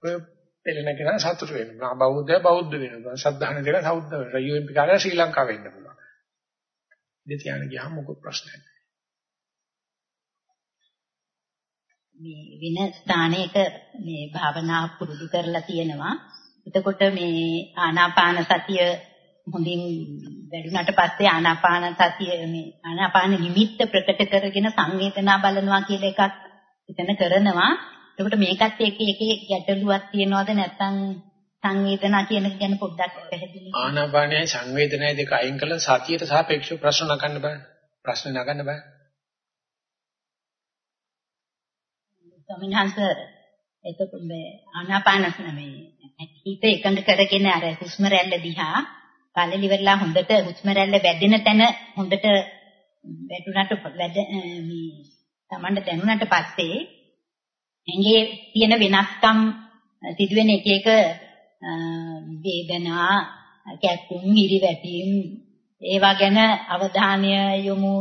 ඔය පෙළෙන කෙනා සතුට වෙනවා. බෞද්ධය බෞද්ධ වෙනවා. සද්ධාන දෙක සෞද්ධ වෙනවා. UMP කාර්යය ශ්‍රී ලංකාව වෙන්න පුළුවන්. ඉතින් තියාන ගියාම මොකක් ප්‍රශ්නයක් මේ වෙන ස්ථානයක මේ භාවනා පුරුදු කරලා තියෙනවා. එතකොට මේ ආනාපාන සතිය හොඳින් වැඩුණාට පස්සේ ආනාපාන සතිය මේ ආනාපාන නිමිත්ත ප්‍රකට කරගෙන සංවේදනා බලනවා කියලා එකක් එතන කරනවා. එතකොට මේකත් එක්ක එකේ ගැටලුවක් තියනවද නැත්නම් සංවේදනා කියන එක ගැන පොඩ්ඩක් පැහැදිලි ආනාපානයයි සංවේදනයයි දෙක අයින් කළා සතියට සාපේක්ෂව ප්‍රශ්න නගන්න බෑ. ප්‍රශ්න නගන්න බෑ. ස්වාමීන් වහන්සේ එතකොට මේ ආනාපාන මේ හිත එකඟ කරගෙන අර හුස්ම රැල්ල දිහා බලලි වෙලා හොඳට හුස්ම රැල්ල වැදෙන තැන හොඳට වැටුණාට වැඩ මේ Tamanට දැනුණාට පස්සේ ඇඟේ තියෙන වෙනස්කම් සිදුවෙන එක එක වේදනා කැක්කුම් හිරිවැටීම් ඒවා ගැන අවධානය යොමු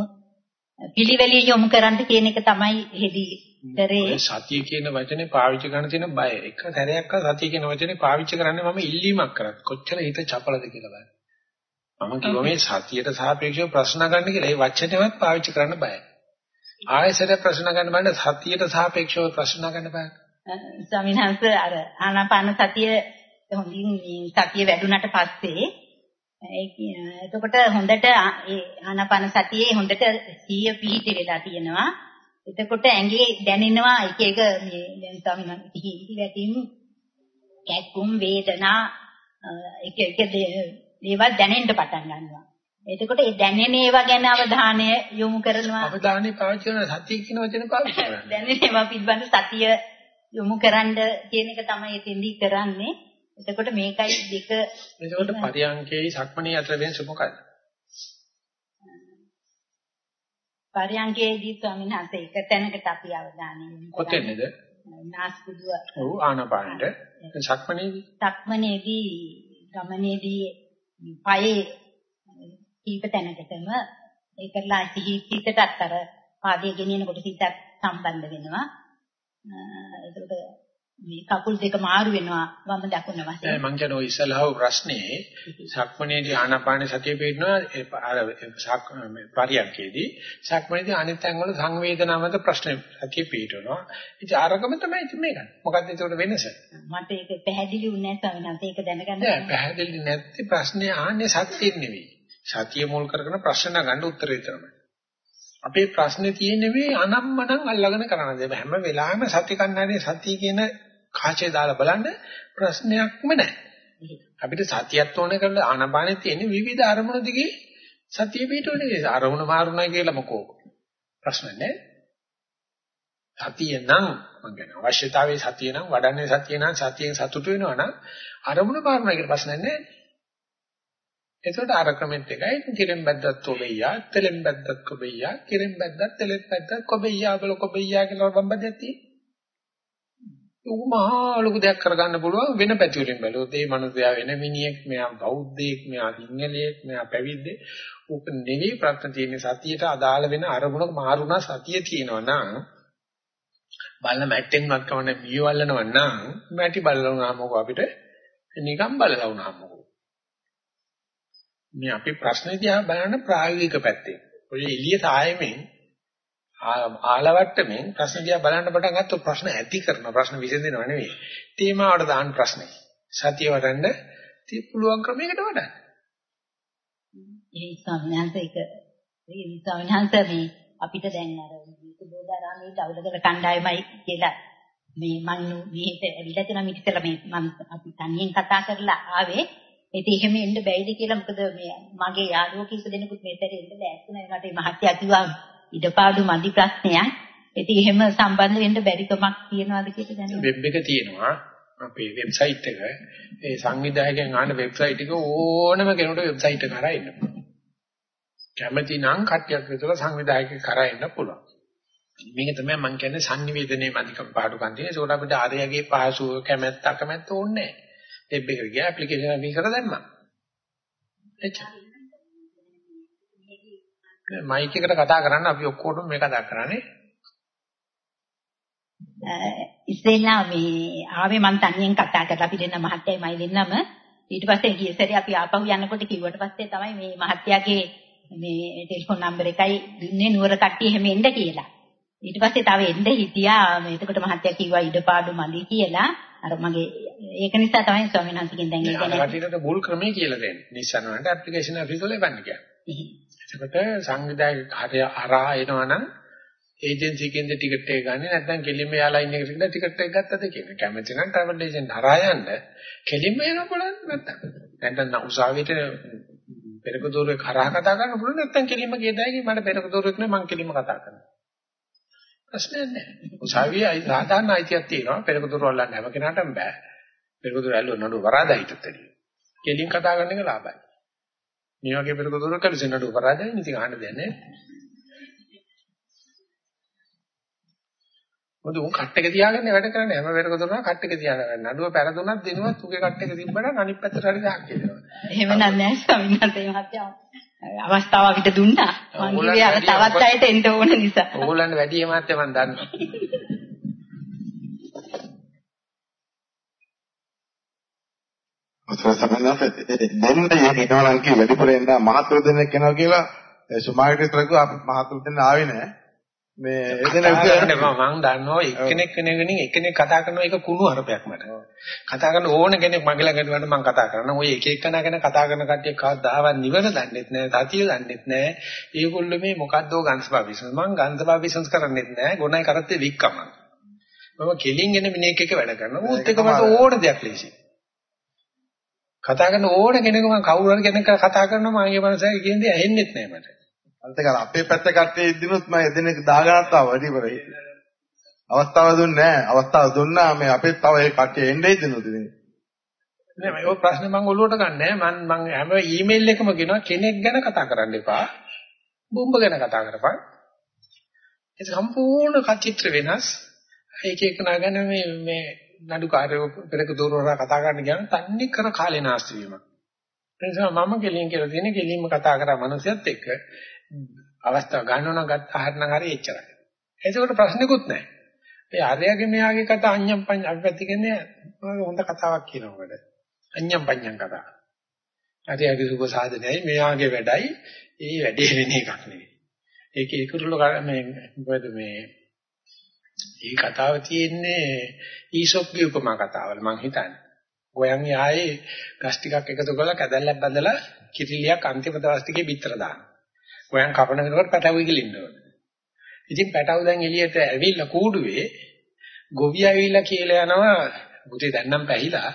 පිළිවෙලින් යොමු කරන්න කියන එක තමයි හෙදී කරේ. සතිය කියන වචනේ පාවිච්චි කරන තියෙන බය. එක සැරයක් සතිය කියන වචනේ පාවිච්චි කරන්නේ මම ඉල්ලීමක් කරත් කොච්චර හිත චපලද කියලා බලන්න. මම කිව්වා මේ සතියට සාපේක්ෂව ප්‍රශ්න ගන්න කියලා. ඒ වචනේවත් පාවිච්චි කරන්න බයයි ආයසර ප්‍රශ්න ගන්න බෑ සතියට සාපේක්ෂව ප්‍රශ්න ගන්න බෑ. ස්වාමීන් වහන්සේ අර ආනාපාන සතිය හොඳින් සතිය වැඩුණාට පස්සේ එතකොට හොඳට ඒ ආනාපාන සතියේ හොඳට සීය පිහිටි වෙලා තියෙනවා. එතකොට ඇඟේ දැනෙනවා එක එක මේ දැන් ස්වාමීන් වහන්සේ වැටීම් කැක්කුම් වේදනා එක එක ඒවා දැනෙන්න පටන් ගන්නවා. එතකොට ඒ දැනෙන ඒවා ගැන අවධානය යොමු කරනවා. අවධානය පාවිච්චි කරන සතිය කියන වචන පාවිච්චි කරන්නේ. [LAUGHS] දැනෙන ඒවා පිළිබඳ සතිය යොමු කරන්න කියන එක තමයි එතෙන්දී කරන්නේ. එතකොට මේකයි දෙක එතකොට පරියංකේයි සක්මණේ අතර වෙනස මොකක්ද? පරියංකේදී ස්වාමීන් වහන්සේ එක තැනකට අපි අවධානය යොමු කොතැනද? නාස්පුඩුව. ඔව් ආනපානට. සක්මණේදී සක්මනේදී ගමනේදී පයේ කීප තැනකටම ඒකලා හිතටත් අර පාදයේ ගෙනියනකොට හිතත් සම්බන්ධ වෙනවා. එතකොට මේ කකුල් දෙක මාරු වෙනවා වම දකුණ වශයෙන්. මම කියන ඔය ඉස්සලහව ප්‍රශ්නේ සක්මණේදී ආනාපාන සතිය පිටනවා අර පරියන්කේදී සක්මණේදී අනිත් අංගවල සංවේදනාවක ප්‍රශ්න සතිය පිටනවා. ඉතින් ආරගම තමයි ඉතින් මේක. මොකක්ද ඒකට වෙනස? මට ඒක පැහැදිලි වුණේ නැහැ ස්වාමීන් වහන්සේ. ඒක දැනගන්න. නෑ පැහැදිලි නැති ප්‍රශ්නේ ආන්නේ සත්‍යෙ නෙවෙයි. සතිය මුල් කරගෙන ප්‍රශ්න ගන්න උත්තරේ තමයි. අපේ ප්‍රශ්නේ තියෙන්නේ මේ අනම්මනම් අල්ලගෙන කරන දේ. හැම වෙලාවෙම සත්‍ය කන්නන්නේ සත්‍ය කියන කාචේ දාලා බලන්න ප්‍රශ්නයක්ම නැහැ. අපිට සතියක් ඕනේ කරලා ආනපානෙ තියෙන විවිධ අරමුණු දිගේ සතිය පිටුනේ. අරමුණ මාරුණයි කියලා මොකෝ. ප්‍රශ්න නැහැ. සතිය නම් මම කියන අවශ්‍යතාවයේ සතිය නම් වඩන්නේ සතිය නම් සතියෙන් සතුටු වෙනවා නම් අරමුණ මාරුණයි කියලා ප්‍රශ්න නැහැ. එතකොට අර ක්‍රමෙත් එකයි කිරෙන් බැද්දත් කොබෙයියා තෙලෙන් බැද්දත් කොබෙයියා කිරෙන් බැද්දත් තෙලෙන් බැද්දත් කොබෙයියා බල කොබෙයියා කියලා බම්බදයක් තියෙන්නේ. උග මහා ලොකු දෙයක් කරගන්න පුළුවන් වෙන පැති වලින් බැලුවොත්. ඒ මනුස්සයා වෙන මිනිහෙක් මෙයා බෞද්ධයෙක් මෙයා සිංහලයෙක් මෙයා පැවිද්දෙක්. උක නෙවෙයි ප්‍රශ්න තියෙන්නේ සතියට අදාළ වෙන අරමුණක මාරුණා සතිය තියෙනවා නම් බලන මැට්ටෙන් වත් කවන්න මිය වල්ලනවා නම් මැටි බලනවා මොකෝ අපිට නිකන් බලලා වුණා මොකෝ? මේ අපි ප්‍රශ්න දිහා බලන ප්‍රායෝගික පැත්තේ ඔය එළිය සායෙමින් ආලවට්ටමින් ප්‍රශ්න දිහා බලන්න පටන් ගත්තොත් ප්‍රශ්න ඇති කරන ප්‍රශ්න විසඳෙනව නෙවෙයි. තේමාවට දාන්න ප්‍රශ්නේ. සතිය වඩන්න තිය පුළුවන් ක්‍රමයකට වඩන්න. ඒ ස්වාමීන් ඒක ඒ ස්වාමීන් මේ අපිට දැන් අර බෝධාරාමයේ දවලකට කණ්ඩායමයි කියලා මේ මං විහෙට ඇවිල්ලා තියෙනවා මිට ඉතල මේ මම අපි තනියෙන් කතා කරලා ආවේ ඉතින් එහෙම එන්න බැයිද කියලා මොකද මේ මගේ යාළුවෝ කීප දෙනෙකුත් මේතර එන්න ලෑස්තුණා ඒකට මහත්ය කිව්වා ඉඩපාඩු මදි ප්‍රශ්නයක්. ඉතින් එහෙම සම්බන්ධ වෙන්න බැරිකමක් තියනවාද කියලා දැනගන්න. වෙබ් එක තියෙනවා. අපේ වෙබ්සයිට් එක. ඒ සංවිධායකයන් ආන වෙබ්සයිට් එක ඕනම කෙනෙකුට වෙබ්සයිට් එක කරා එන්න පුළුවන්. කැමති නම් කට්ටියක් විතර සංවිධායකයෙක් කරා එන්න පුළුවන්. මේක තමයි මම කියන්නේ sannivedanaye මධිකම් පාඩුකම් තියෙන. ඒකට අපිට ආරයගේ පහසුව කැමැත්ත අකමැත්ත ඕනේ නැහැ. වෙබ් එකට ගියා ඇප්ලිකේෂන් එක විතර දැම්මා. එච්චරයි. මයික් එකට කතා කරන්න අපි ඔක්කොටම මේ කතා කරන්නේ. ඉස්සෙල්ලා මේ ආවේ මම තනියෙන් කතා කරලා අපි දෙන්න මහත්තයයි මයි දෙන්නම ඊට පස්සේ ගිය සැරේ අපි ආපහු යනකොට කිව්වට පස්සේ තමයි මේ මහත්තයාගේ මේ ටෙලිෆෝන් නම්බර් එකයි දුන්නේ නුවර කට්ටිය එහෙම එන්න කියලා. ඊට පස්සේ තව එන්න හිටියා එතකොට මහත්තයා කිව්වා ඉඩපාඩු මදි කියලා. අර මගේ ඒක නිසා තමයි ස්වාමීන් වහන්සේගෙන් දැන් ඒක ගැන කටියට මුල් ක්‍රමයේ කියලා දෙන්නේ. නිස්සන වලට ඇප්ලිකේෂන් වල එවන්න කියන්නේ. එතකොට සංවිධායක කාර්ය හරහා එනවනම් ඒජන්සි එකෙන්ද ටිකට් එක ගන්න නැත්නම් කෙලින්ම යාලා ඉන්න එකට ටිකට් එක ගත්තද කියන කැමති නම් ට්‍රැවල් ඒජන්ට් හරහා යන්න. කෙලින්ම එන බලන්න නැත්නම් නැත්නම් උසාවියට පෙරක දෝරේ කරා කතා කරන්න පුළුවන්. නැත්නම් කෙලින්ම ගියදායි මට පෙරක දෝරෙක් නෑ මං කෙලින්ම කතා කරනවා ප්‍රශ්නයක් නෑ උසාවියේ සාධාරණ අයිතියක් තියෙනවා. පෙරක දෝර වල්ලන්න හැම කෙනාටම බෑ. පෙරක දෝර ඇල්ලුව නඩුව වරාදයිටත් ඇති කෙලින් කතා කරන එක ලාභයි. මේ වගේ පෙරක දොර කලසෙන් නඩුව පරාදයි ඉතින් අහන්න දෙයක් නැහැ. මොකද උන් කට් එක තියාගෙන වැඩ කරන්නේ හැම පෙරක දොරම කට් එක තියාගෙන නඩුව පෙරදුනක් දිනුවත් උගේ කට් එක තිබ්බනම් අනිත් පැත්තට හරි දාක් කියනවා. එහෙම නෑ ස්වාමීන් වහන්සේ මහත්තයා. අවස්ථාව අපිට දුන්නා. මම කිව්වේ අර තවත් අයට එන්න ඕන නිසා. ඕගොල්ලන් වැඩි එමාත්‍ය මම දන්නවා. ඔතන සමනස දෙන්න යනවා නම් කි වැඩිපුර එන්න මහතුරු දෙනෙක් එනවා කියලා සුමාගට කරගු අපි මහතුරු දෙන්න ආවේ නෑ මේ එදෙන විදිහට මම දන්නවා එක්කෙනෙක් කෙනෙක්ගෙන් එක්කෙනෙක් කතා කරනවා ඒක කුණු හරපයක් මට. කතා කරන ඕන කෙනෙක් මගේ ළඟට වුණාට මම කතා කරනවා. ඔය එක එකනා ගැන කතා කරන කට්ටිය කවදාවත් නිවන දන්නෙත් නෑ සතිය දන්නෙත් නෑ. ඒගොල්ලෝ මේ මොකද්දෝ ගන්සපා බිස්නස් මම ගන්සපා බිස්නස් කරන්නෙත් නෑ. ගොනයි කරත්තේ වික්කම. මම කෙලින් එන මිනිහෙක් එක්ක වැඩ කරනවා. ඌත් එක මට ඕන දෙයක් ලේසියි කතා කරන ඕන කෙනෙකු මම කවුරු හරි කෙනෙක් කතා කරනවා මගේ මනසයි කියන්නේ ඇහෙන්නෙත් නැහැ මට. අන්තක අපේ පැත්ත කට්ටිය ඉදිනුත් මම එදිනෙක දාගන්නත් ආවා වැඩිපුර. අවස්ථාව දුන්නේ නැහැ. අවස්ථාව දුන්නා මේ අපේ තව ඒ කට්ටිය එන්නේ ඉදිනුත් ඉතින්. නෑ මම ඔය ප්‍රශ්නේ මම ඔලුවට ගන්නෑ මම මම හැම ඊමේල් එකම කියනවා කෙනෙක් ගැන කතා කරන්න එපා. බොම්බ ගැන කතා කරපන්. ඒක සම්පූර්ණ චිත්‍ර වෙනස්. ඒක එක නාගෙන මේ මේ නඩුකාරයෝ පෙරක දూరుවරා කතා කරන්න කියන තන්නේ කර කාලේ නාස්ති වීමක්. ඒ නිසා මම ගෙලින් කියලා තියෙන ගෙලින්ම කතා කරා මනුස්සයත් එක්ක අවස්ථාව ගන්නව නම් ගත්ත හරිනම් හරි එච්චරයි. එතකොට ප්‍රශ්නකුත් නැහැ. ඒ ආර්යගේ මෙයාගේ කතා අඤ්ඤම් පඤ්ඤ අපි පැත්තේ කියන්නේ හොඳ කතාවක් කියනකොට. අඤ්ඤම් පඤ්ඤම් කතා. ආර්යගේ සුබ සාධනයයි මෙයාගේ වැඩයි ඒ වැඩේ වෙන එකක් නෙවෙයි. ඒක ඒකුරුල මේ මොකද මේ මේ කතාව තියෙන්නේ ඊසොප්ගේ උපමා කතාවල මං හිතන්නේ. ගෝයන් යායේ ගස් ටිකක් එකතු කරලා කැදල්ලක් බඳලා කිරිලියක් අන්තිම දවස් ටිකේ බිත්තර දානවා. ගෝයන් කපන වෙනකොට පැටවුයි ගලින්න ඕනේ. ඉතින් පැටව දැන් එළියට ඇවිල්ලා කූඩුවේ ගොවියා ඇවිල්ලා කියලා යනවා. පුතේ දැන් නම් පැහිලා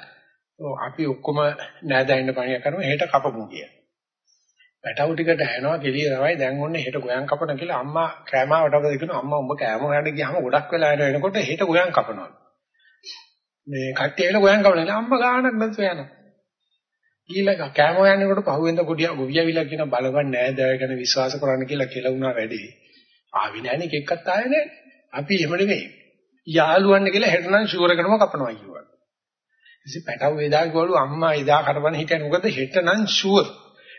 අපි ඔක්කොම නෑදෑයින්න පණිය කරමු එහෙට කපමු කියලා. පැටව ටිකට ඇහෙනවා කෙලිය තමයි දැන් ඔන්න හෙට ගොයන් කපන කියලා අම්මා කෑමාවට කියනවා අම්මා උඹ කෑම හොයන්න ගියාම ගොඩක් වෙලා යන වෙනකොට හෙට ගොයන් කපනවා. මේ කට්ටිය ඇවිල්ලා ගොයන් කපනවා. අම්මා ගානක් නැතුව යනවා. ඊළඟ කෑම හොයන්නකොට පහුවෙන්ද කුඩියා ගොවියවිලා කියන බලවන් නෑ දෑ ගැන විශ්වාස කරන්න කියලා කියලා වුණා වැඩි. ආවි නෑනේ කෙක්කත් ආවේ නෑ. අපි එහෙම නෙමෙයි. යාළුවන්න කියලා හෙට නම් ෂුවර් එකටම කපනවා කිව්වා. ඉතින් පැටව එදා කිව්වලු අම්මා එදා කරපන් හිටියන මොකද හෙට නම් ෂුවර්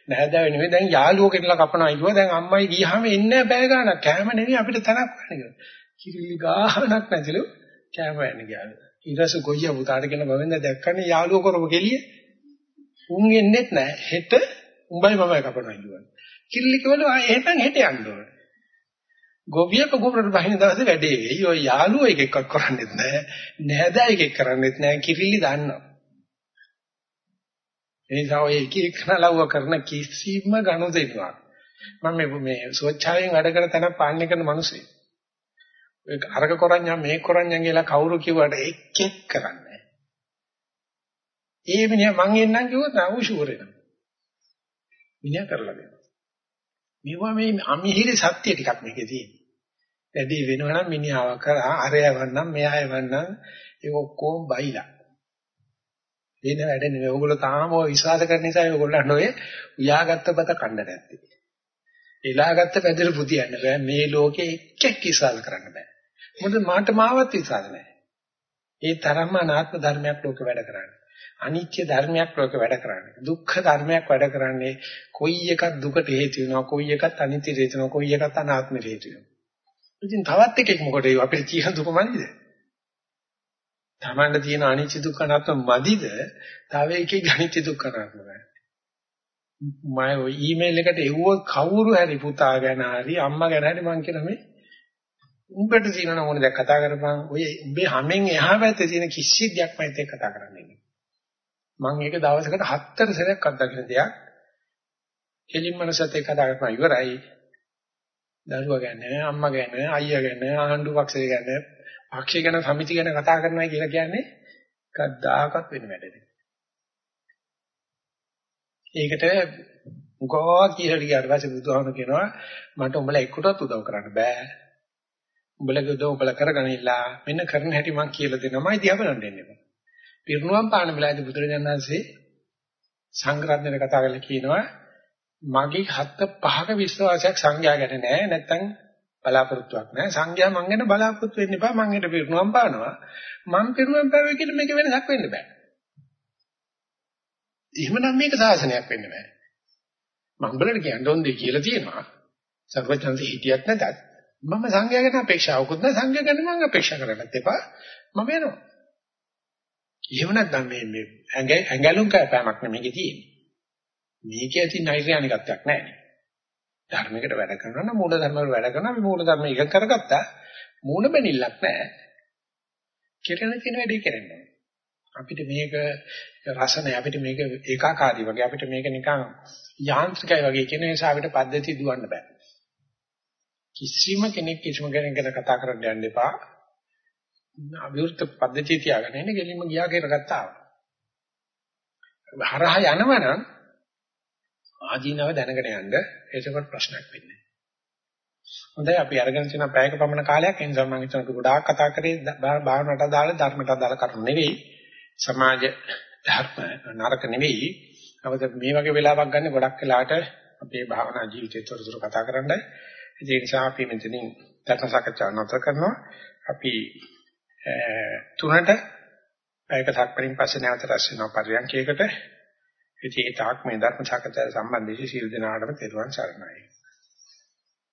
නැහැදාවේ නෙමෙයි. දැන් යාළුවෝ කෙනලා කපනවා කිව්වා. දැන් අම්මයි ගියාම එන්නේ බෑ ගානක්. කෑම නෙමෙයි අපිට තනක් වෙන්නේ කියලා. කිරිලි ගානක් නැතිලු කෑම වෙන්නේ ගියාලු. ඊටස ගොයියා පුතාට කියන බවෙන්ද දැක්කනේ යාළුවෝ කරව කෙලිය උන් එන්නෙත් නැහැ හෙට උඹයි මමයි කපනවා කිව්වා. කිරිලි කිව්වලු එහෙනම් හෙට යන්න ඕනේ. ගොවියක ගොබරට බහින දවසේ වැඩේ වෙයි. ඔය යාළුවෝ එක එකක් කරන්නේත් නැහැ නැහැදා එක එක කරන්නේත් නැහැ කිරිලි දන්නවා. ඒ නිසා ඔය එක එක නලව්ව කරන කිසිම ගනුදෙනුවක්. මම මේ මේ ස්වච්ඡාවෙන් වැඩ කරන තැන පාලනය කරන මිනිස්සෙක්. ඔය අරක කරන්නම් මේක කරන්නම් කියලා කවුරු කිව්වට එක් එක් කරන්නේ. ඒ මිනිහා මං එන්නම් කිව්වොත් ආවු ෂුවර් වෙනවා. මිනිහා කරලා දෙනවා. මේවා මේ අමිහිරි සත්‍ය ටිකක් මේකේ තියෙන්නේ. වැඩි වෙනවනම් මිනිහාව කරා අරයවන්නම් මෙයායවන්නම් ඒක ඔක්කොම බයිලා. වෙන වැඩ නෙවෙයි. ඕගොල්ලෝ තාම ඔය විශ්වාස කරන නිසා ඕගොල්ලන්ට ඔය උයාගත්ත බත කන්න නැත්තේ. එලාගත්ත පැදෙර පුතියන්න බෑ. මේ ලෝකේ එක්කෙක් විශ්වාස කරන්න බෑ. මොකද මාට මාවත් විශ්වාස නැහැ. ඒ තරම්ම අනාත්ම ධර්මයක් ලෝකෙ වැඩ කරන්නේ. අනිත්‍ය ධර්මයක් ලෝකෙ වැඩ කරන්නේ. දුක්ඛ ධර්මයක් වැඩ කරන්නේ. කොයි එකක් දුකට හේතු වෙනවා, කොයි එකක් අනිත්‍ය හේතු වෙනවා, කොයි එකක් අනාත්ම හේතු වෙනවා. ඉතින් තවත් එකෙක් මොකටද අපිට කියන දුකමනිද? තමන්ට තියෙන අනිච්ච දුක්ඛ අනාත්ම මදිද? තව එකේ අනිච්ච දුක්ඛ අනාත්ම ගන්න. මම ඔය ඊමේල් එකට එව්වොත් කවුරු හරි පුතා ගැන හරි අම්මා ගැන හරි මං කියන මේ උඹට තියෙන ඕනේ දැන් කතා කරපන් ඔය උඹේ හැමෙන් එහා පැත්තේ තියෙන කිසි දෙයක් මම එක්ක කතා කරන්නේ නෑ. මං ඒක දවසකට හතර සැරයක් අත්දකින දෙයක්. කෙලින් මනසත් එක්ක කතා කරපන් ඉවරයි. දරුවා ගැන, අම්මා ගැන, අයියා ගැන, ආණ්ඩු පක්ෂය ගැන, පක්ෂය ගැන සමිති ගැන කතා කරනවා කියලා කියන්නේ කද්දාකත් වෙන වැඩක්. ඒකට උගා කියලා ගියාට පස්සේ බුදුහාම කියනවා මට උඹලා එක්කටවත් උදව් කරන්න බෑ. උඹලගේ උදව් උඹලා කරගනිලා මෙන්න කරන හැටි මං කියලා දෙනවා මම දිහා බලන්න දෙන්නේ. පිරුණුවම් පාන වෙලාවේදී බුදුරජාණන්සේ සංග්‍රහණය කතා කරලා කියනවා මගේ හත් පහක විශ්වාසයක් සංඥා ගැන නෑ නැත්තම් බලාපොරොත්තුවක් නැහැ. සංඝයා මං ගැන බලාපොරොත්තු වෙන්න එපා. මං හෙට පිරුණම් පානවා. මං පිරුණම් පාවේ කියලා මේක වෙනසක් වෙන්න බෑ. එහෙමනම් මේක සාසනයක් වෙන්න බෑ. මං බලන්න කියන්න ඕන දෙය කියලා තියෙනවා. සර්වඥන්සේ හිටියත් නැතත් මම සංඝයා ගැන අපේක්ෂාවකුත් නැහැ. සංඝයා ගැන මං අපේක්ෂා කරන්නත් එපා. මම යනවා. එහෙම නැත්නම් මේ මේ ඇඟලුම් කෑපෑමක් නෙමෙයි තියෙන්නේ. මේකේ ඇති නෛර්යානිකත්වයක් නැහැ. ධර්මයකට වැඩ කරනවා නම් මූල ධර්ම වල වැඩ කරනවා. අපි මූල ධර්ම එක කරගත්තා. මූල බැනිල්ලක් නැහැ. කෙරෙන කෙන වැඩේ කරන්නේ අපිට මේක රස නැහැ අපිට මේක ඒකාකාරී වගේ අපිට මේක නිකන් යාන්ත්‍රිකයි වගේ කියන නිසා අපිට පද්ධති දුවන්න බෑ. කිසිම කෙනෙක් කිසිම කෙනෙක් ගැන කතා කරන්න යන්න එපා. අවිවෘත පද්ධතිය තියාගෙන ඉන්න ගෙලින්ම ගියා කියලා ගත්තා හරහා යනවනම් ආදීනව දැනගෙන යන්න එතකොට ප්‍රශ්නයක් වෙන්නේ හොඳයි අපි අරගෙන තියෙන පැයක පමණ කාලයක්. ඒ නිසා මම හිතනවා අපි ගොඩාක් කතා කරේ භාවනට අදාළ ධර්මයට අදාළ කරුණු නෙවෙයි. සමාජ ධර්ම නරක නෙවෙයි. නමුත් මේ වගේ වෙලාවක් ගන්න ගොඩක් වෙලාට අපේ භාවනා ජීවිතේ තොරතුරු කතා කරන්නයි ඒ නිසා අපි මෙතනින් ධර්ම සාකච්ඡාව නතර කරනවා. අපි තුනට පැයක සක්පරින් පස්සේ නැවත රැස් වෙනවා පරියන්කයකට ඉතින් ඒ තාක් මේ ධර්ම සාකච්ඡාව සම්බන්ධයෙන් සියලු දෙනාටම තෙරුවන් සරණයි.